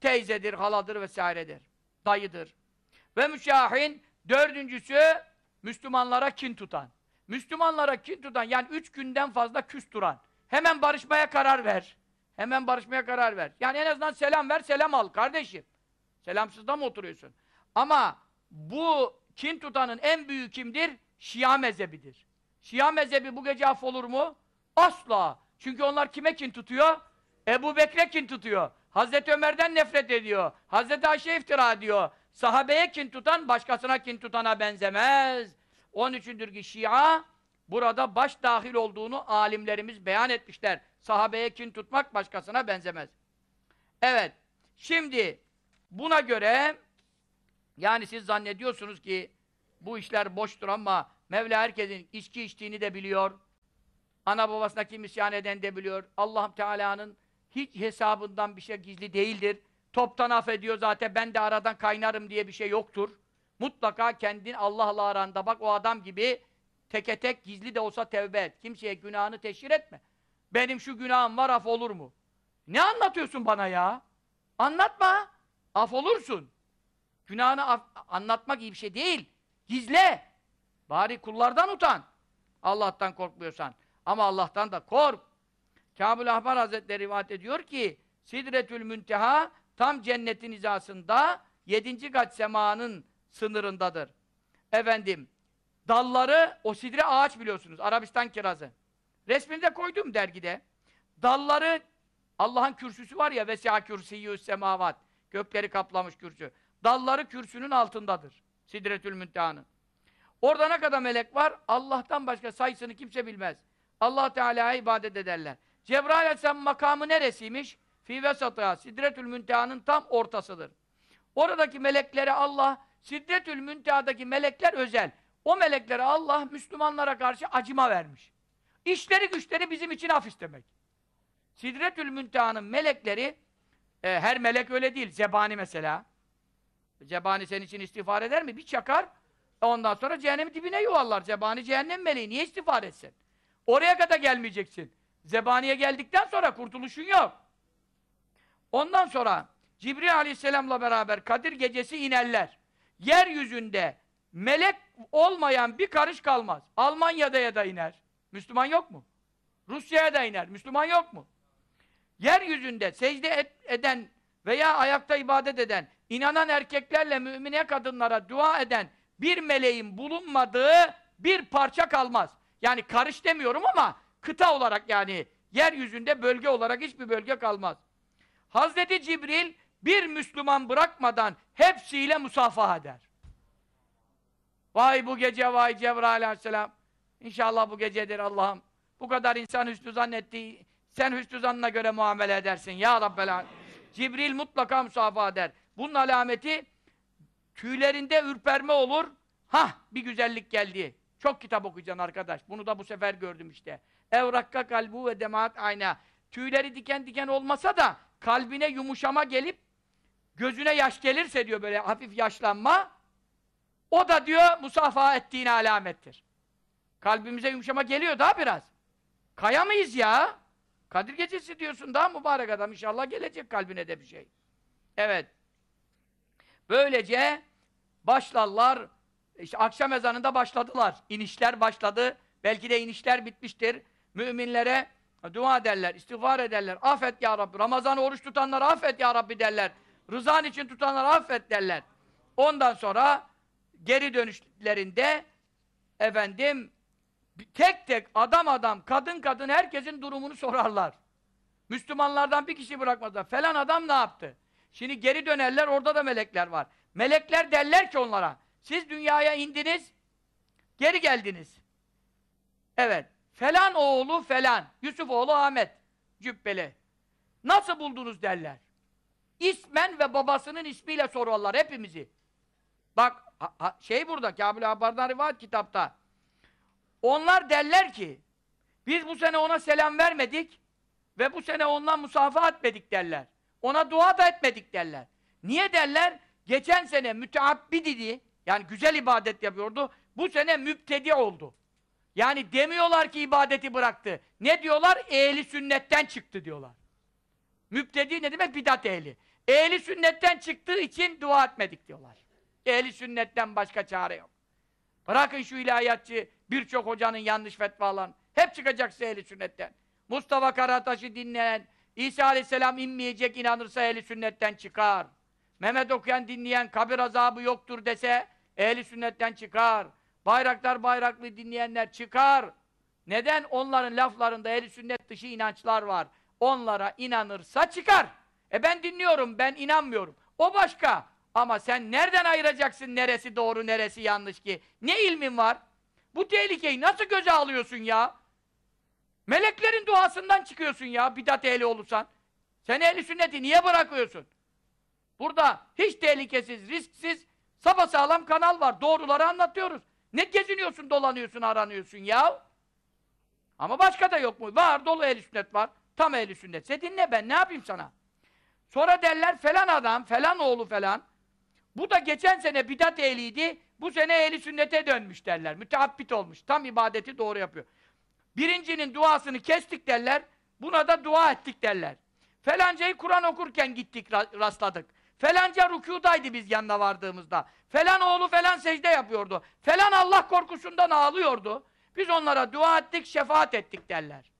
Teyzedir, haladır vesairedir. Dayıdır. Ve müşahin, dördüncüsü Müslümanlara kin tutan. Müslümanlara kin tutan, yani üç günden fazla küs duran. Hemen barışmaya karar ver. Hemen barışmaya karar ver. Yani en azından selam ver, selam al kardeşim. Selamsız da mı oturuyorsun? Ama bu kin tutanın en büyüğü kimdir? Şia mezhebidir. Şia mezhebi bu gece affolur mu? Asla. Çünkü onlar kime kin tutuyor? Ebu Bekre kin tutuyor. Hazreti Ömer'den nefret ediyor. Hazreti Ayşe iftira ediyor. Sahabeye kin tutan başkasına kin tutana benzemez. Onun içindir ki Şia burada baş dahil olduğunu alimlerimiz beyan etmişler. Sahabeye kin tutmak başkasına benzemez. Evet. Şimdi buna göre Yani siz zannediyorsunuz ki bu işler boştur ama Mevla herkesin içki içtiğini de biliyor. Ana babasına kim isyan eden de biliyor. Allah Teala'nın hiç hesabından bir şey gizli değildir. Toptan affediyor zaten ben de aradan kaynarım diye bir şey yoktur. Mutlaka kendin Allah'la aranda bak o adam gibi teke tek gizli de olsa tevbe et. Kimseye günahını teşhir etme. Benim şu günahım var af olur mu? Ne anlatıyorsun bana ya? Anlatma. Af olursun. Günahını af- anlatmak iyi bir şey değil. Gizle. Bari kullardan utan. Allah'tan korkmuyorsan. Ama Allah'tan da kork. Kâbul Ahbar Hazretleri rivayet ediyor ki Sidretül Münteha tam cennetin hizasında yedinci kat semanın sınırındadır. Efendim dalları o sidre ağaç biliyorsunuz. Arabistan kirazı. Resmini de koydum dergide. Dalları Allah'ın kürsüsü var ya vesi'a kürsiyyü semavat. Gökleri kaplamış kürsü. Dalları kürsünün altındadır. Sidretül Münteha'nın. Orada ne kadar melek var? Allah'tan başka sayısını kimse bilmez. Allah Teala'ya ibadet ederler. Cebrail Aleyhisselam makamı neresiymiş? Fi vesatı Sidretül Münteha'nın tam ortasıdır. Oradaki meleklere Allah, Sidretül Münteha'daki melekler özel. O meleklere Allah Müslümanlara karşı acıma vermiş. İşleri güçleri bizim için af istemek. Sidretül Münteha'nın melekleri, e, her melek öyle değil. Zebani mesela. Zebani senin için istiğfar eder mi? Bir çakar, ondan sonra cehennemin dibine yuvarlar. Zebani cehennem meleği. Niye istiğfar etsin? Oraya kadar gelmeyeceksin. Zebaniye geldikten sonra kurtuluşun yok. Ondan sonra Cibril Aleyhisselam'la beraber Kadir gecesi inerler. Yeryüzünde melek olmayan bir karış kalmaz. Almanya'da ya da iner. Müslüman yok mu? Rusya'ya da iner. Müslüman yok mu? Yeryüzünde secde et, eden veya ayakta ibadet eden, inanan erkeklerle mümine kadınlara dua eden bir meleğin bulunmadığı bir parça kalmaz. Yani karış demiyorum ama kıta olarak yani yeryüzünde bölge olarak hiçbir bölge kalmaz. Hazreti Cibril bir Müslüman bırakmadan hepsiyle musafaha eder. Vay bu gece vay Cebrail aleyhisselam. İnşallah bu gecedir Allah'ım. Bu kadar insan hüsnü zannetti. Sen hüsnü zannına göre muamele edersin ya Rabbel. Cibril mutlaka musafaha eder. Bunun alameti tüylerinde ürperme olur. Hah bir güzellik geldi. Çok kitap okuyacaksın arkadaş. Bunu da bu sefer gördüm işte. Evrakka kalbu ve demaat ayna. Tüyleri diken diken olmasa da kalbine yumuşama gelip gözüne yaş gelirse diyor böyle hafif yaşlanma o da diyor musafaha ettiğine alamettir. Kalbimize yumuşama geliyor daha biraz. Kaya mıyız ya? Kadir gecesi diyorsun daha mübarek adam inşallah gelecek kalbine de bir şey. Evet. Böylece başlarlar işte akşam ezanında başladılar. İnişler başladı. Belki de inişler bitmiştir. Müminlere dua ederler, istiğfar ederler. Affet ya Rabbi. Ramazan oruç tutanları affet ya Rabbi derler. Rızan için tutanları affet derler. Ondan sonra geri dönüşlerinde efendim tek tek adam adam, kadın kadın herkesin durumunu sorarlar. Müslümanlardan bir kişi bırakmazlar. Falan adam ne yaptı? Şimdi geri dönerler, orada da melekler var. Melekler derler ki onlara, siz dünyaya indiniz, geri geldiniz. Evet, falan oğlu falan, Yusuf oğlu Ahmet, cübbeli. Nasıl buldunuz derler. İsmen ve babasının ismiyle sorarlar hepimizi. Bak, şey burada, Kâbil Haber'dan rivayet kitapta. Onlar derler ki, biz bu sene ona selam vermedik ve bu sene ondan musafaha etmedik derler. Ona dua da etmedik derler. Niye derler? Geçen sene müteabbid idi, yani güzel ibadet yapıyordu, bu sene müptedi oldu. Yani demiyorlar ki ibadeti bıraktı. Ne diyorlar? Ehli sünnetten çıktı diyorlar. Müptedi ne demek? Bidat ehli. Ehli sünnetten çıktığı için dua etmedik diyorlar. Ehli sünnetten başka çare yok. Bırakın şu ilahiyatçı, birçok hocanın yanlış fetvalarını. Hep çıkacak ehli sünnetten. Mustafa Karataş'ı dinleyen, İsa Aleyhisselam inmeyecek inanırsa ehli sünnetten çıkar. Mehmet okuyan dinleyen kabir azabı yoktur dese ehli sünnetten çıkar. Bayraktar bayraklı dinleyenler çıkar. Neden? Onların laflarında ehli sünnet dışı inançlar var. Onlara inanırsa çıkar. E ben dinliyorum, ben inanmıyorum. O başka. Ama sen nereden ayıracaksın neresi doğru, neresi yanlış ki? Ne ilmin var? Bu tehlikeyi nasıl göze alıyorsun ya? Meleklerin duasından çıkıyorsun ya, bidat ehli olursan. Sen ehli sünneti niye bırakıyorsun? Burada hiç tehlikesiz, risksiz, Sapasağlam kanal var. Doğruları anlatıyoruz. Ne geziniyorsun, dolanıyorsun, aranıyorsun ya? Ama başka da yok mu? Var, dolu ehl sünnet var. Tam ehl sünnetse dinle ben, ne yapayım sana? Sonra derler falan adam, falan oğlu falan. Bu da geçen sene bidat ehliydi, bu sene ehli sünnete dönmüş derler. Müteabbit olmuş, tam ibadeti doğru yapıyor. Birincinin duasını kestik derler, buna da dua ettik derler. Felancayı Kur'an okurken gittik, rastladık. Felanca rükûdaydı biz yanına vardığımızda. Falan oğlu falan secde yapıyordu. Falan Allah korkusundan ağlıyordu. Biz onlara dua ettik, şefaat ettik derler.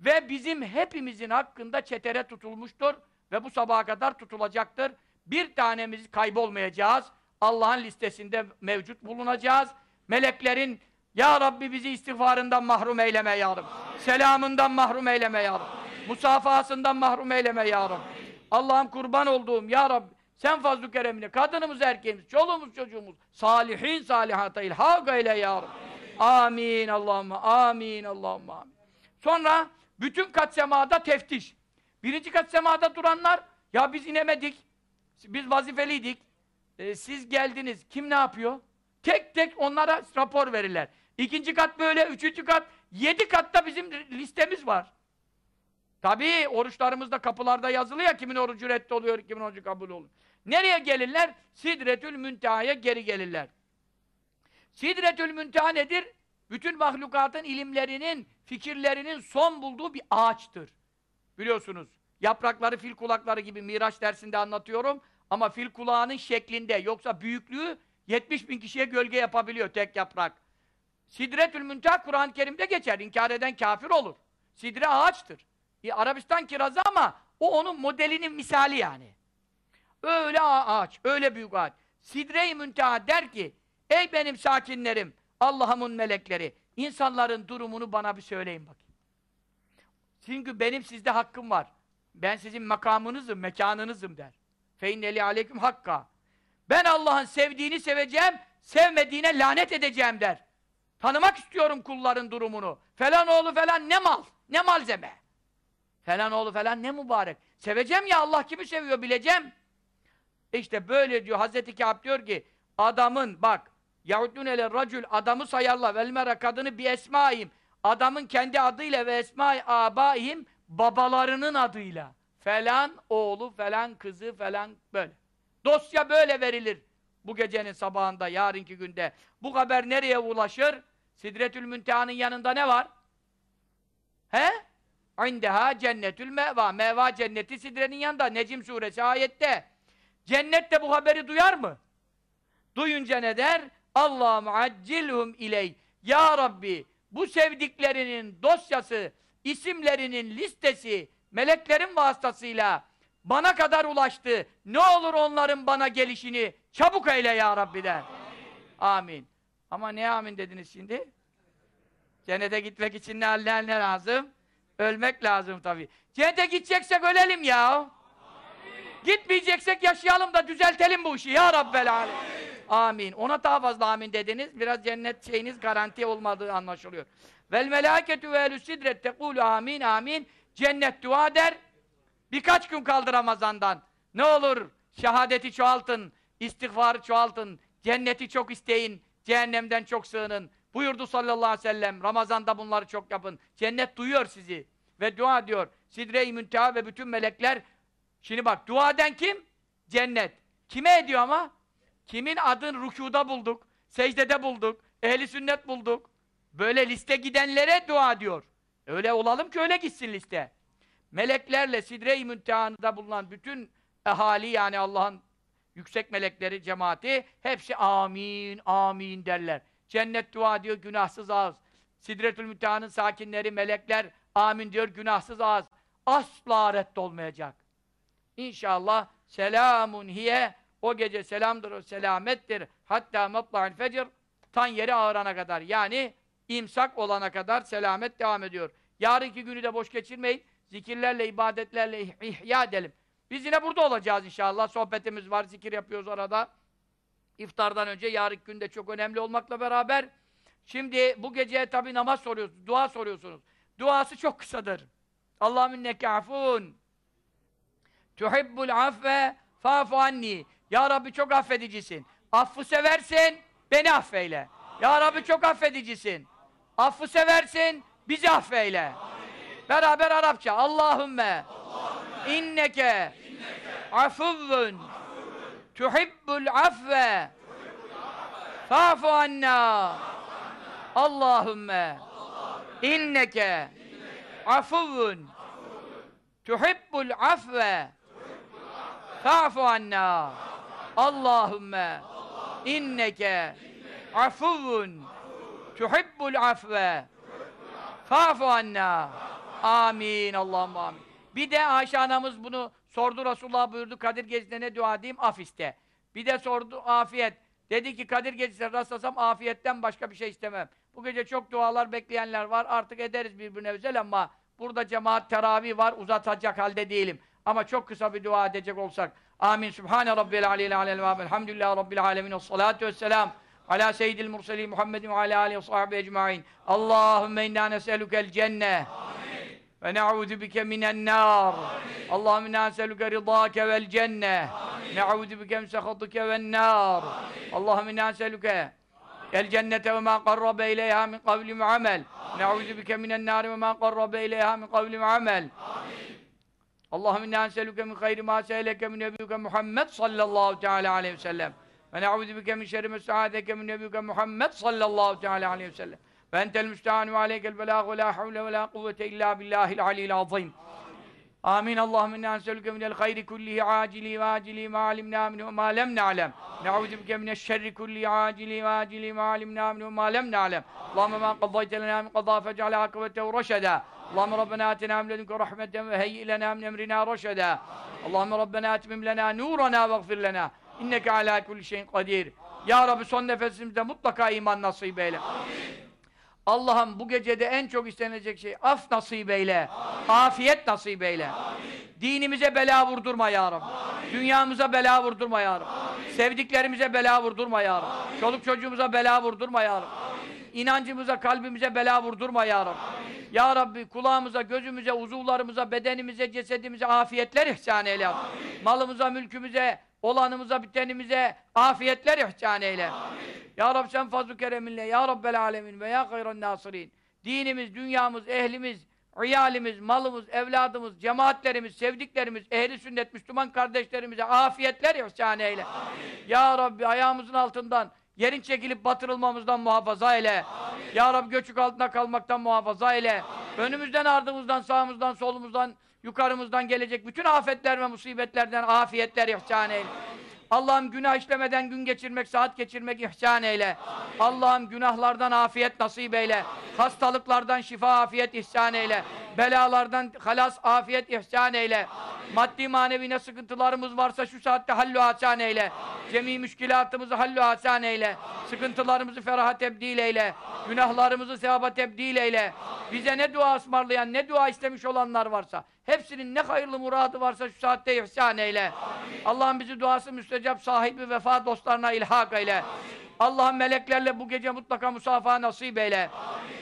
Ve bizim hepimizin hakkında çetere tutulmuştur ve bu sabaha kadar tutulacaktır. Bir tanemiz kaybolmayacağız. Allah'ın listesinde mevcut bulunacağız. Meleklerin Ya Rabbi bizi istiğfarından mahrum eyleme ya Rabbi. Selamından mahrum eyleme ya Rabbi. Musafasından mahrum eyleme ya Rabbi. Allah'ım kurban olduğum ya Rabbi sen fazl-ı keremine kadınımız erkeğimiz, çoluğumuz çocuğumuz salihin salihata ilhak eyle ya Rabbi. Amin amin Allahümme amin. Sonra bütün kat semada teftiş. Birinci kat semada duranlar ya biz inemedik. Biz vazifeliydik. E, siz geldiniz. Kim ne yapıyor? Tek tek onlara rapor verirler. İkinci kat böyle, üçüncü kat, yedi katta bizim listemiz var. Tabii oruçlarımızda kapılarda yazılı ya kimin orucu reddoluyor, kimin orucu kabul oluyor. Nereye gelirler? Sidretül Münteha'ya geri gelirler. Sidretül Münteha nedir? Bütün mahlukatın ilimlerinin, fikirlerinin son bulduğu bir ağaçtır. Biliyorsunuz. Yaprakları fil kulakları gibi Miraç dersinde anlatıyorum. Ama fil kulağının şeklinde. Yoksa büyüklüğü 70 bin kişiye gölge yapabiliyor tek yaprak. Sidretül Münteha Kur'an-ı Kerim'de geçer. İnkar eden kafir olur. Sidre ağaçtır. E, Arabistan kirazı ama o onun modelinin misali yani. Öyle ağaç, öyle büyük ağaç. Sidre-i Münteha der ki, ey benim sakinlerim, Allah'ımın melekleri, insanların durumunu bana bir söyleyin bakayım. Çünkü benim sizde hakkım var. Ben sizin makamınızım, mekanınızım der. Feinneli aleyküm hakka. Ben Allah'ın sevdiğini seveceğim, sevmediğine lanet edeceğim der. Tanımak istiyorum kulların durumunu. Falan oğlu falan ne mal, ne malzeme. Falan oğlu falan ne mübarek. Seveceğim ya Allah kimi seviyor bileceğim. İşte böyle diyor Hazreti Kâb diyor ki adamın bak Yahudun ele racül adamı sayarlar velmera kadını bir esmaim adamın kendi adıyla ve esma abaihim babalarının adıyla falan oğlu falan kızı falan böyle. Dosya böyle verilir. Bu gecenin sabahında, yarınki günde. Bu haber nereye ulaşır? Sidretül Münteha'nın yanında ne var? He? İndeha cennetül meva. Meva cenneti sidrenin yanında. Necim suresi ayette. Cennet de bu haberi duyar mı? Duyunca ne der? Allah'ım accilhum iley. Ya Rabbi bu sevdiklerinin dosyası, isimlerinin listesi, meleklerin vasıtasıyla bana kadar ulaştı. Ne olur onların bana gelişini çabuk eyle ya Rabbi der. Amin. amin. Ama ne amin dediniz şimdi? Cennete gitmek için ne, ne, ne lazım? Ölmek lazım tabii. Cennete gideceksek ölelim ya. Gitmeyeceksek yaşayalım da düzeltelim bu işi ya Rabbel Alem. Amin. Ona daha fazla amin dediniz. Biraz cennet şeyiniz garanti olmadığı anlaşılıyor. Vel melâketü ve ehlü sidret tekûlü amin amin. Cennet dua der. Birkaç gün kaldı Ramazan'dan. Ne olur şehadeti çoğaltın, istiğfarı çoğaltın, cenneti çok isteyin, cehennemden çok sığının. Buyurdu sallallahu aleyhi ve sellem. Ramazan'da bunları çok yapın. Cennet duyuyor sizi. Ve dua diyor. Sidre-i Münteha ve bütün melekler Şimdi bak dua eden kim? Cennet. Kime ediyor ama? Kimin adın rükuda bulduk, secdede bulduk, ehli sünnet bulduk. Böyle liste gidenlere dua diyor. Öyle olalım ki öyle gitsin liste. Meleklerle sidre-i müntehanında bulunan bütün ehali yani Allah'ın yüksek melekleri, cemaati hepsi amin, amin derler. Cennet dua diyor günahsız ağız. Sidretül Müntehanın sakinleri, melekler amin diyor günahsız ağız. Asla reddolmayacak. İnşallah selamun hiye o gece selamdır, o selamettir. Hatta matla'il fecr tan yeri ağırana kadar. Yani imsak olana kadar selamet devam ediyor. Yarınki günü de boş geçirmeyin. Zikirlerle, ibadetlerle ihya edelim. Biz yine burada olacağız inşallah. Sohbetimiz var, zikir yapıyoruz arada. İftardan önce yarınki günde çok önemli olmakla beraber şimdi bu gece tabi namaz soruyorsunuz, dua soruyorsunuz. Duası çok kısadır. Allahümme inneke afun Tuhibbul affe fa'fu anni. Ya Rabbi çok affedicisin. Affı seversin, beni affeyle. Ya Rabbi çok affedicisin. Affı seversin, bizi affeyle. Beraber Arapça. Allahümme, inneke, afuvvun, tuhibbul afve, fa'fu anna. Allahümme, inneke, afuvvun, tuhibbul afve, fa'fu anna. Allahümme, inneke, afuvvun, tuhibbul afve, fa'fu anna. Amin. Allah'ım amin. Bir de Ayşe anamız bunu sordu Resulullah buyurdu Kadir Gecesi'nde ne dua edeyim? Af iste. Bir de sordu afiyet. Dedi ki Kadir Gecesi'ne rastlasam afiyetten başka bir şey istemem. Bu gece çok dualar bekleyenler var. Artık ederiz birbirine özel ama burada cemaat teravih var. Uzatacak halde değilim. Ama çok kısa bir dua edecek olsak. Amin. Sübhane Rabbil aleyhi aleyhi ve elhamdülillahi Rabbil alemin. Salatu vesselam. Ala seyyidil murselin Muhammedin ve ala alihi ve sahbihi ecma'in. Allahümme inna nes'elukel cenneh. ونعوذ بك من النار. اللهم إنا نسألك رضاك والجنة. نعوذ بك من سخطك والنار. اللهم إنا نسألك الجنة وما قرب إليها من قول وعمل نعوذ بك من النار وما قرب إليها من قول وعمل اللهم إنا نسألك من خير ما سألك من نبيك محمد صلى الله تعالى عليه وسلم. ونعوذ بك من شر ما من نبيك محمد صلى الله تعالى عليه وسلم. فأنت المستعان وعليك البلاغ ولا حول ولا قوة إلا بالله العلي العظيم. آمين. اللهم إنا نسألك من الخير كله عاجله وآجله ما علمنا منه وما لم نعلم. نعوذ بك من الشر كله عاجله وآجله ما علمنا منه وما لم نعلم. اللهم ما قضيت لنا من قضاء فاجعل عاقبته رشدا. اللهم ربنا آتنا من لدنك رحمة وهيئ لنا من أمرنا رشدا. اللهم ربنا أتمم لنا نورنا واغفر لنا. İnneke alâ kulli şeyin kadir. Ya Rabbi son nefesimizde mutlaka iman nasip eyle. Allah'ım bu gecede en çok istenecek şey af nasip eyle. Amin. Afiyet nasip eyle. Amin. Dinimize bela vurdurma ya Rabbi. Amin. Dünyamıza bela vurdurma ya Rabbi. Amin. Sevdiklerimize bela vurdurma ya Rabbi. Amin. Çoluk çocuğumuza bela vurdurma ya Rabbi. Amin. İnancımıza, kalbimize bela vurdurma ya Rabbi. Amin. Ya Rabbi kulağımıza, gözümüze, uzuvlarımıza, bedenimize, cesedimize afiyetler ihsan eyle. Amin. Malımıza, mülkümüze, olanımıza, bitenimize afiyetler ihsan eyle. Ya Rabbi sen fazl-ı kereminle, Ya Rabbel alemin ve Ya hayran nasirin. Dinimiz, dünyamız, ehlimiz, iyalimiz, malımız, evladımız, cemaatlerimiz, sevdiklerimiz, ehli sünnet, Müslüman kardeşlerimize afiyetler ihsan eyle. Ya Rabbi ayağımızın altından yerin çekilip batırılmamızdan muhafaza eyle. Ya Rabbi göçük altında kalmaktan muhafaza eyle. Önümüzden, ardımızdan, sağımızdan, solumuzdan, yukarımızdan gelecek bütün afetler ve musibetlerden afiyetler ihsan eyle. Allah'ım günah işlemeden gün geçirmek, saat geçirmek ihsan eyle. Allah'ım günahlardan afiyet nasip eyle. Hastalıklardan şifa, afiyet ihsan eyle. Belalardan halas, afiyet ihsan eyle. Maddi manevi ne sıkıntılarımız varsa şu saatte hallu hasan eyle. Cemi müşkilatımızı hallu hasan eyle. Sıkıntılarımızı feraha tebdil eyle. Günahlarımızı sevaba tebdil eyle. Bize ne dua ısmarlayan, ne dua istemiş olanlar varsa, hepsinin ne hayırlı muradı varsa şu saatte ihsan eyle. Allah'ım bizi duası müstecap sahibi vefa dostlarına ilhak eyle. Allah'ım meleklerle bu gece mutlaka musafaha nasip eyle.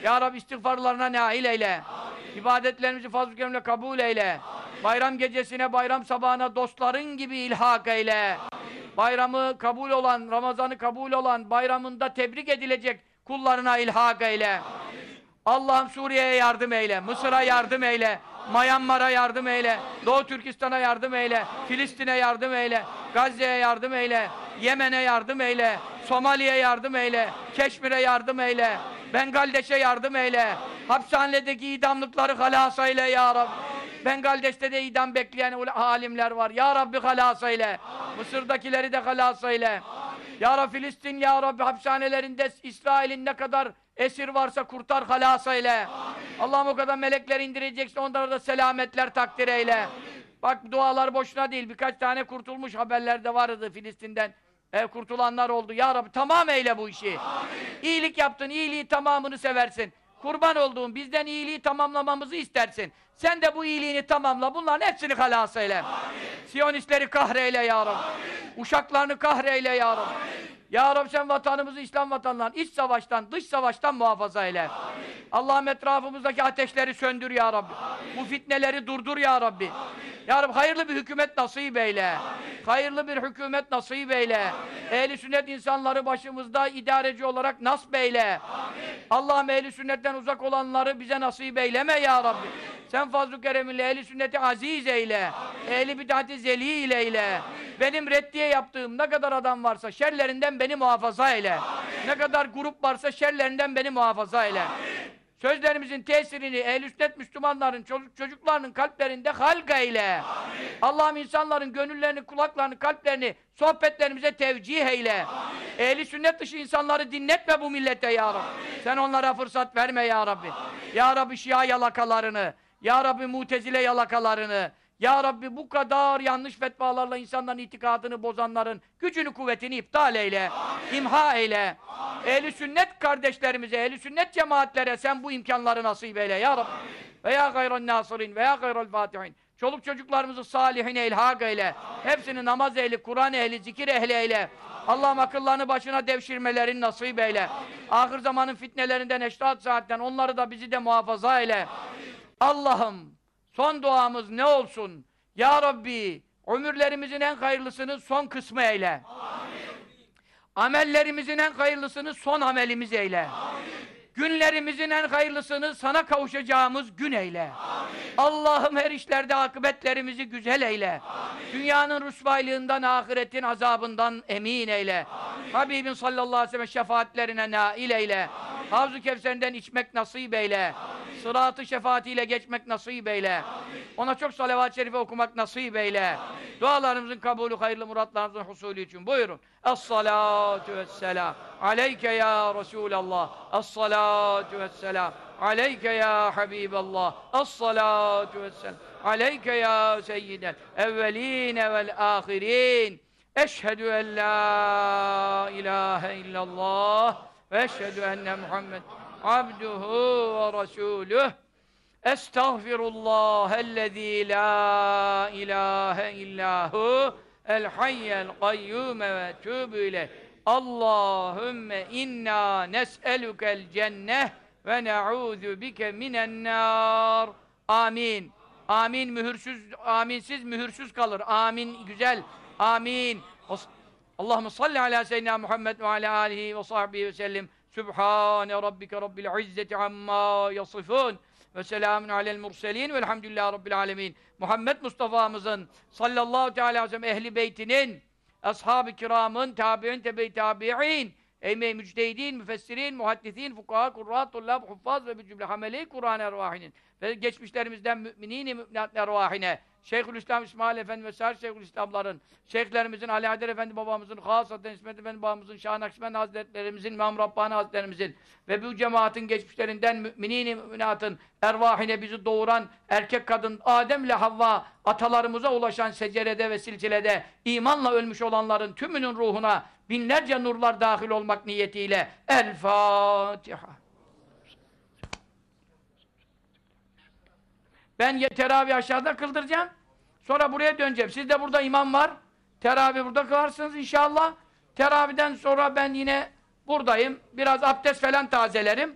Ya Rabbi istiğfarlarına nail eyle. İbadetlerimizi fazl-ı keremle kabul eyle. Bayram gecesine, bayram sabahına dostların gibi ilhak eyle. Bayramı kabul olan, Ramazan'ı kabul olan, bayramında tebrik edilecek kullarına ilhak eyle. Allah'ım Suriye'ye yardım eyle, Mısır'a yardım eyle, Myanmar'a yardım eyle, Doğu Türkistan'a yardım eyle, Filistin'e yardım eyle, Gazze'ye yardım eyle, Yemen'e yardım eyle, Somali'ye yardım eyle, Keşmir'e yardım eyle, Bengaldeş'e yardım eyle, hapishanedeki idamlıkları halas eyle ya Rabbi. Bengaldeş'te de idam bekleyen alimler var. Ya Rabbi halas eyle. Mısır'dakileri de halas eyle. Ya Rabbi Filistin, Ya Rabbi hapishanelerinde İsrail'in ne kadar esir varsa kurtar, halas eyle. Allah'ım o kadar melekler indireceksin, onlara da selametler takdir eyle. Bak dualar boşuna değil, birkaç tane kurtulmuş haberlerde vardı Filistin'den. E, kurtulanlar oldu. Ya Rabbi tamam eyle bu işi. İyilik yaptın, iyiliği tamamını seversin. Kurban olduğum bizden iyiliği tamamlamamızı istersin. Sen de bu iyiliğini tamamla. Bunların hepsini halas eyle. Siyonistleri kahreyle ya Rabbi. Uşaklarını kahreyle ya Rabbi. Ya Rabbi sen vatanımızı İslam vatanlarını iç savaştan, dış savaştan muhafaza eyle. Allah'ım etrafımızdaki ateşleri söndür ya Rabbi. Bu fitneleri durdur ya Rabbi. Ya Rabbi hayırlı bir hükümet nasip eyle. Hayırlı bir hükümet nasip eyle. Ehli sünnet insanları başımızda idareci olarak nasip eyle. Allah'ım ehli sünnetten uzak olanları bize nasip eyleme ya Rabbi. Sen fazl-ı kereminle ehli sünneti aziz eyle. Ehli bid'ati zelil eyle. Benim reddiye yaptığım ne kadar adam varsa şerlerinden beni muhafaza eyle. Ne kadar grup varsa şerlerinden beni muhafaza eyle. Sözlerimizin tesirini ehl Müslümanların çocuk çocuklarının kalplerinde halka eyle. Allah'ım insanların gönüllerini, kulaklarını, kalplerini sohbetlerimize tevcih eyle. Ehli sünnet dışı insanları dinletme bu millete ya Rabbi. Sen onlara fırsat verme ya Rabbi. Ya Rabbi Şia yalakalarını, Ya Rabbi Mutezile yalakalarını, Ya Rabbi bu kadar yanlış fetvalarla insanların itikadını bozanların gücünü kuvvetini iptal eyle. imha eyle. Ehli sünnet kardeşlerimize, ehli sünnet cemaatlere sen bu imkanları nasip eyle ya Rabbi. Ve ya gayran nasirin ve ya gayral fatihin. Çoluk çocuklarımızı salihine ilhak eyle. Hepsini namaz ehli, Kur'an ehli, zikir ehli eyle. Allah'ım akıllarını başına devşirmelerini nasip eyle. Ahir zamanın fitnelerinden, eşrat saatten onları da bizi de muhafaza eyle. Allah'ım son duamız ne olsun? Ya Rabbi ömürlerimizin en hayırlısını son kısmı eyle. Amellerimizin en hayırlısını son amelimiz eyle. Günlerimizin en hayırlısını sana kavuşacağımız gün eyle. Allah'ım her işlerde akıbetlerimizi güzel eyle. Dünyanın rüsvaylığından, ahiretin azabından emin eyle. Habibin sallallahu aleyhi ve sellem şefaatlerine nail eyle. Havzu Kevser'inden içmek nasip eyle. Sırat-ı şefaatiyle geçmek nasip eyle. Ona çok salavat-ı şerife okumak nasip eyle. Dualarımızın kabulü, hayırlı muratlarımızın husulü için buyurun. Es-salatu vesselam. Aleyke ya Resulallah. Es-salatu vesselam. Aleyke ya Habiballah. Es-salatu vesselam. Aleyke ya seyyidel evveline vel ahirin. Eşhedü en la ilahe illallah ve eşhedü enne Muhammed abduhu ve resuluh. Estağfirullahellezî la ilahe illahu el hayyel kayyume ve tûbü ileyh. Allahümme inna nes'elukel cenneh ve ne'ûzü bike minen nâr. Amin. Amin mühürsüz, aminsiz mühürsüz kalır. Amin güzel. Amin. Allahümme salli ala seyyidina Muhammed ve ala alihi ve sahbihi ve sellim. Sübhane rabbike rabbil izzeti amma yasifun. Ve selamun alel murselin velhamdülillahi rabbil alemin. Muhammed Mustafa'mızın sallallahu teala aleyhi ehli beytinin, ashab-ı kiramın, tabi'in, tebe-i tabi'in, eymey müctehidin, müfessirin, muhaddisin, fukaha, kurra, tullab, huffaz ve bir cümle hamele-i Kur'an ervahinin ve geçmişlerimizden müminin-i müminat ervahine, Şeyhülislam İsmail Efendi ve Sâr Şeyhülislamların, Şeyhlerimizin, Ali Haydar Efendi babamızın, Hasaten İsmet Efendi babamızın, Şah Nakşibend Hazretlerimizin, İmam Rabbani Hazretlerimizin ve bu cemaatin geçmişlerinden müminin-i müminatın ervahine bizi doğuran erkek kadın Adem ile Havva atalarımıza ulaşan secerede ve silsilede imanla ölmüş olanların tümünün ruhuna binlerce nurlar dahil olmak niyetiyle El Fatiha. Ben teravih aşağıda kıldıracağım. Sonra buraya döneceğim. Siz de burada imam var. Teravih burada kılarsınız inşallah. Teravihden sonra ben yine buradayım. Biraz abdest falan tazelerim.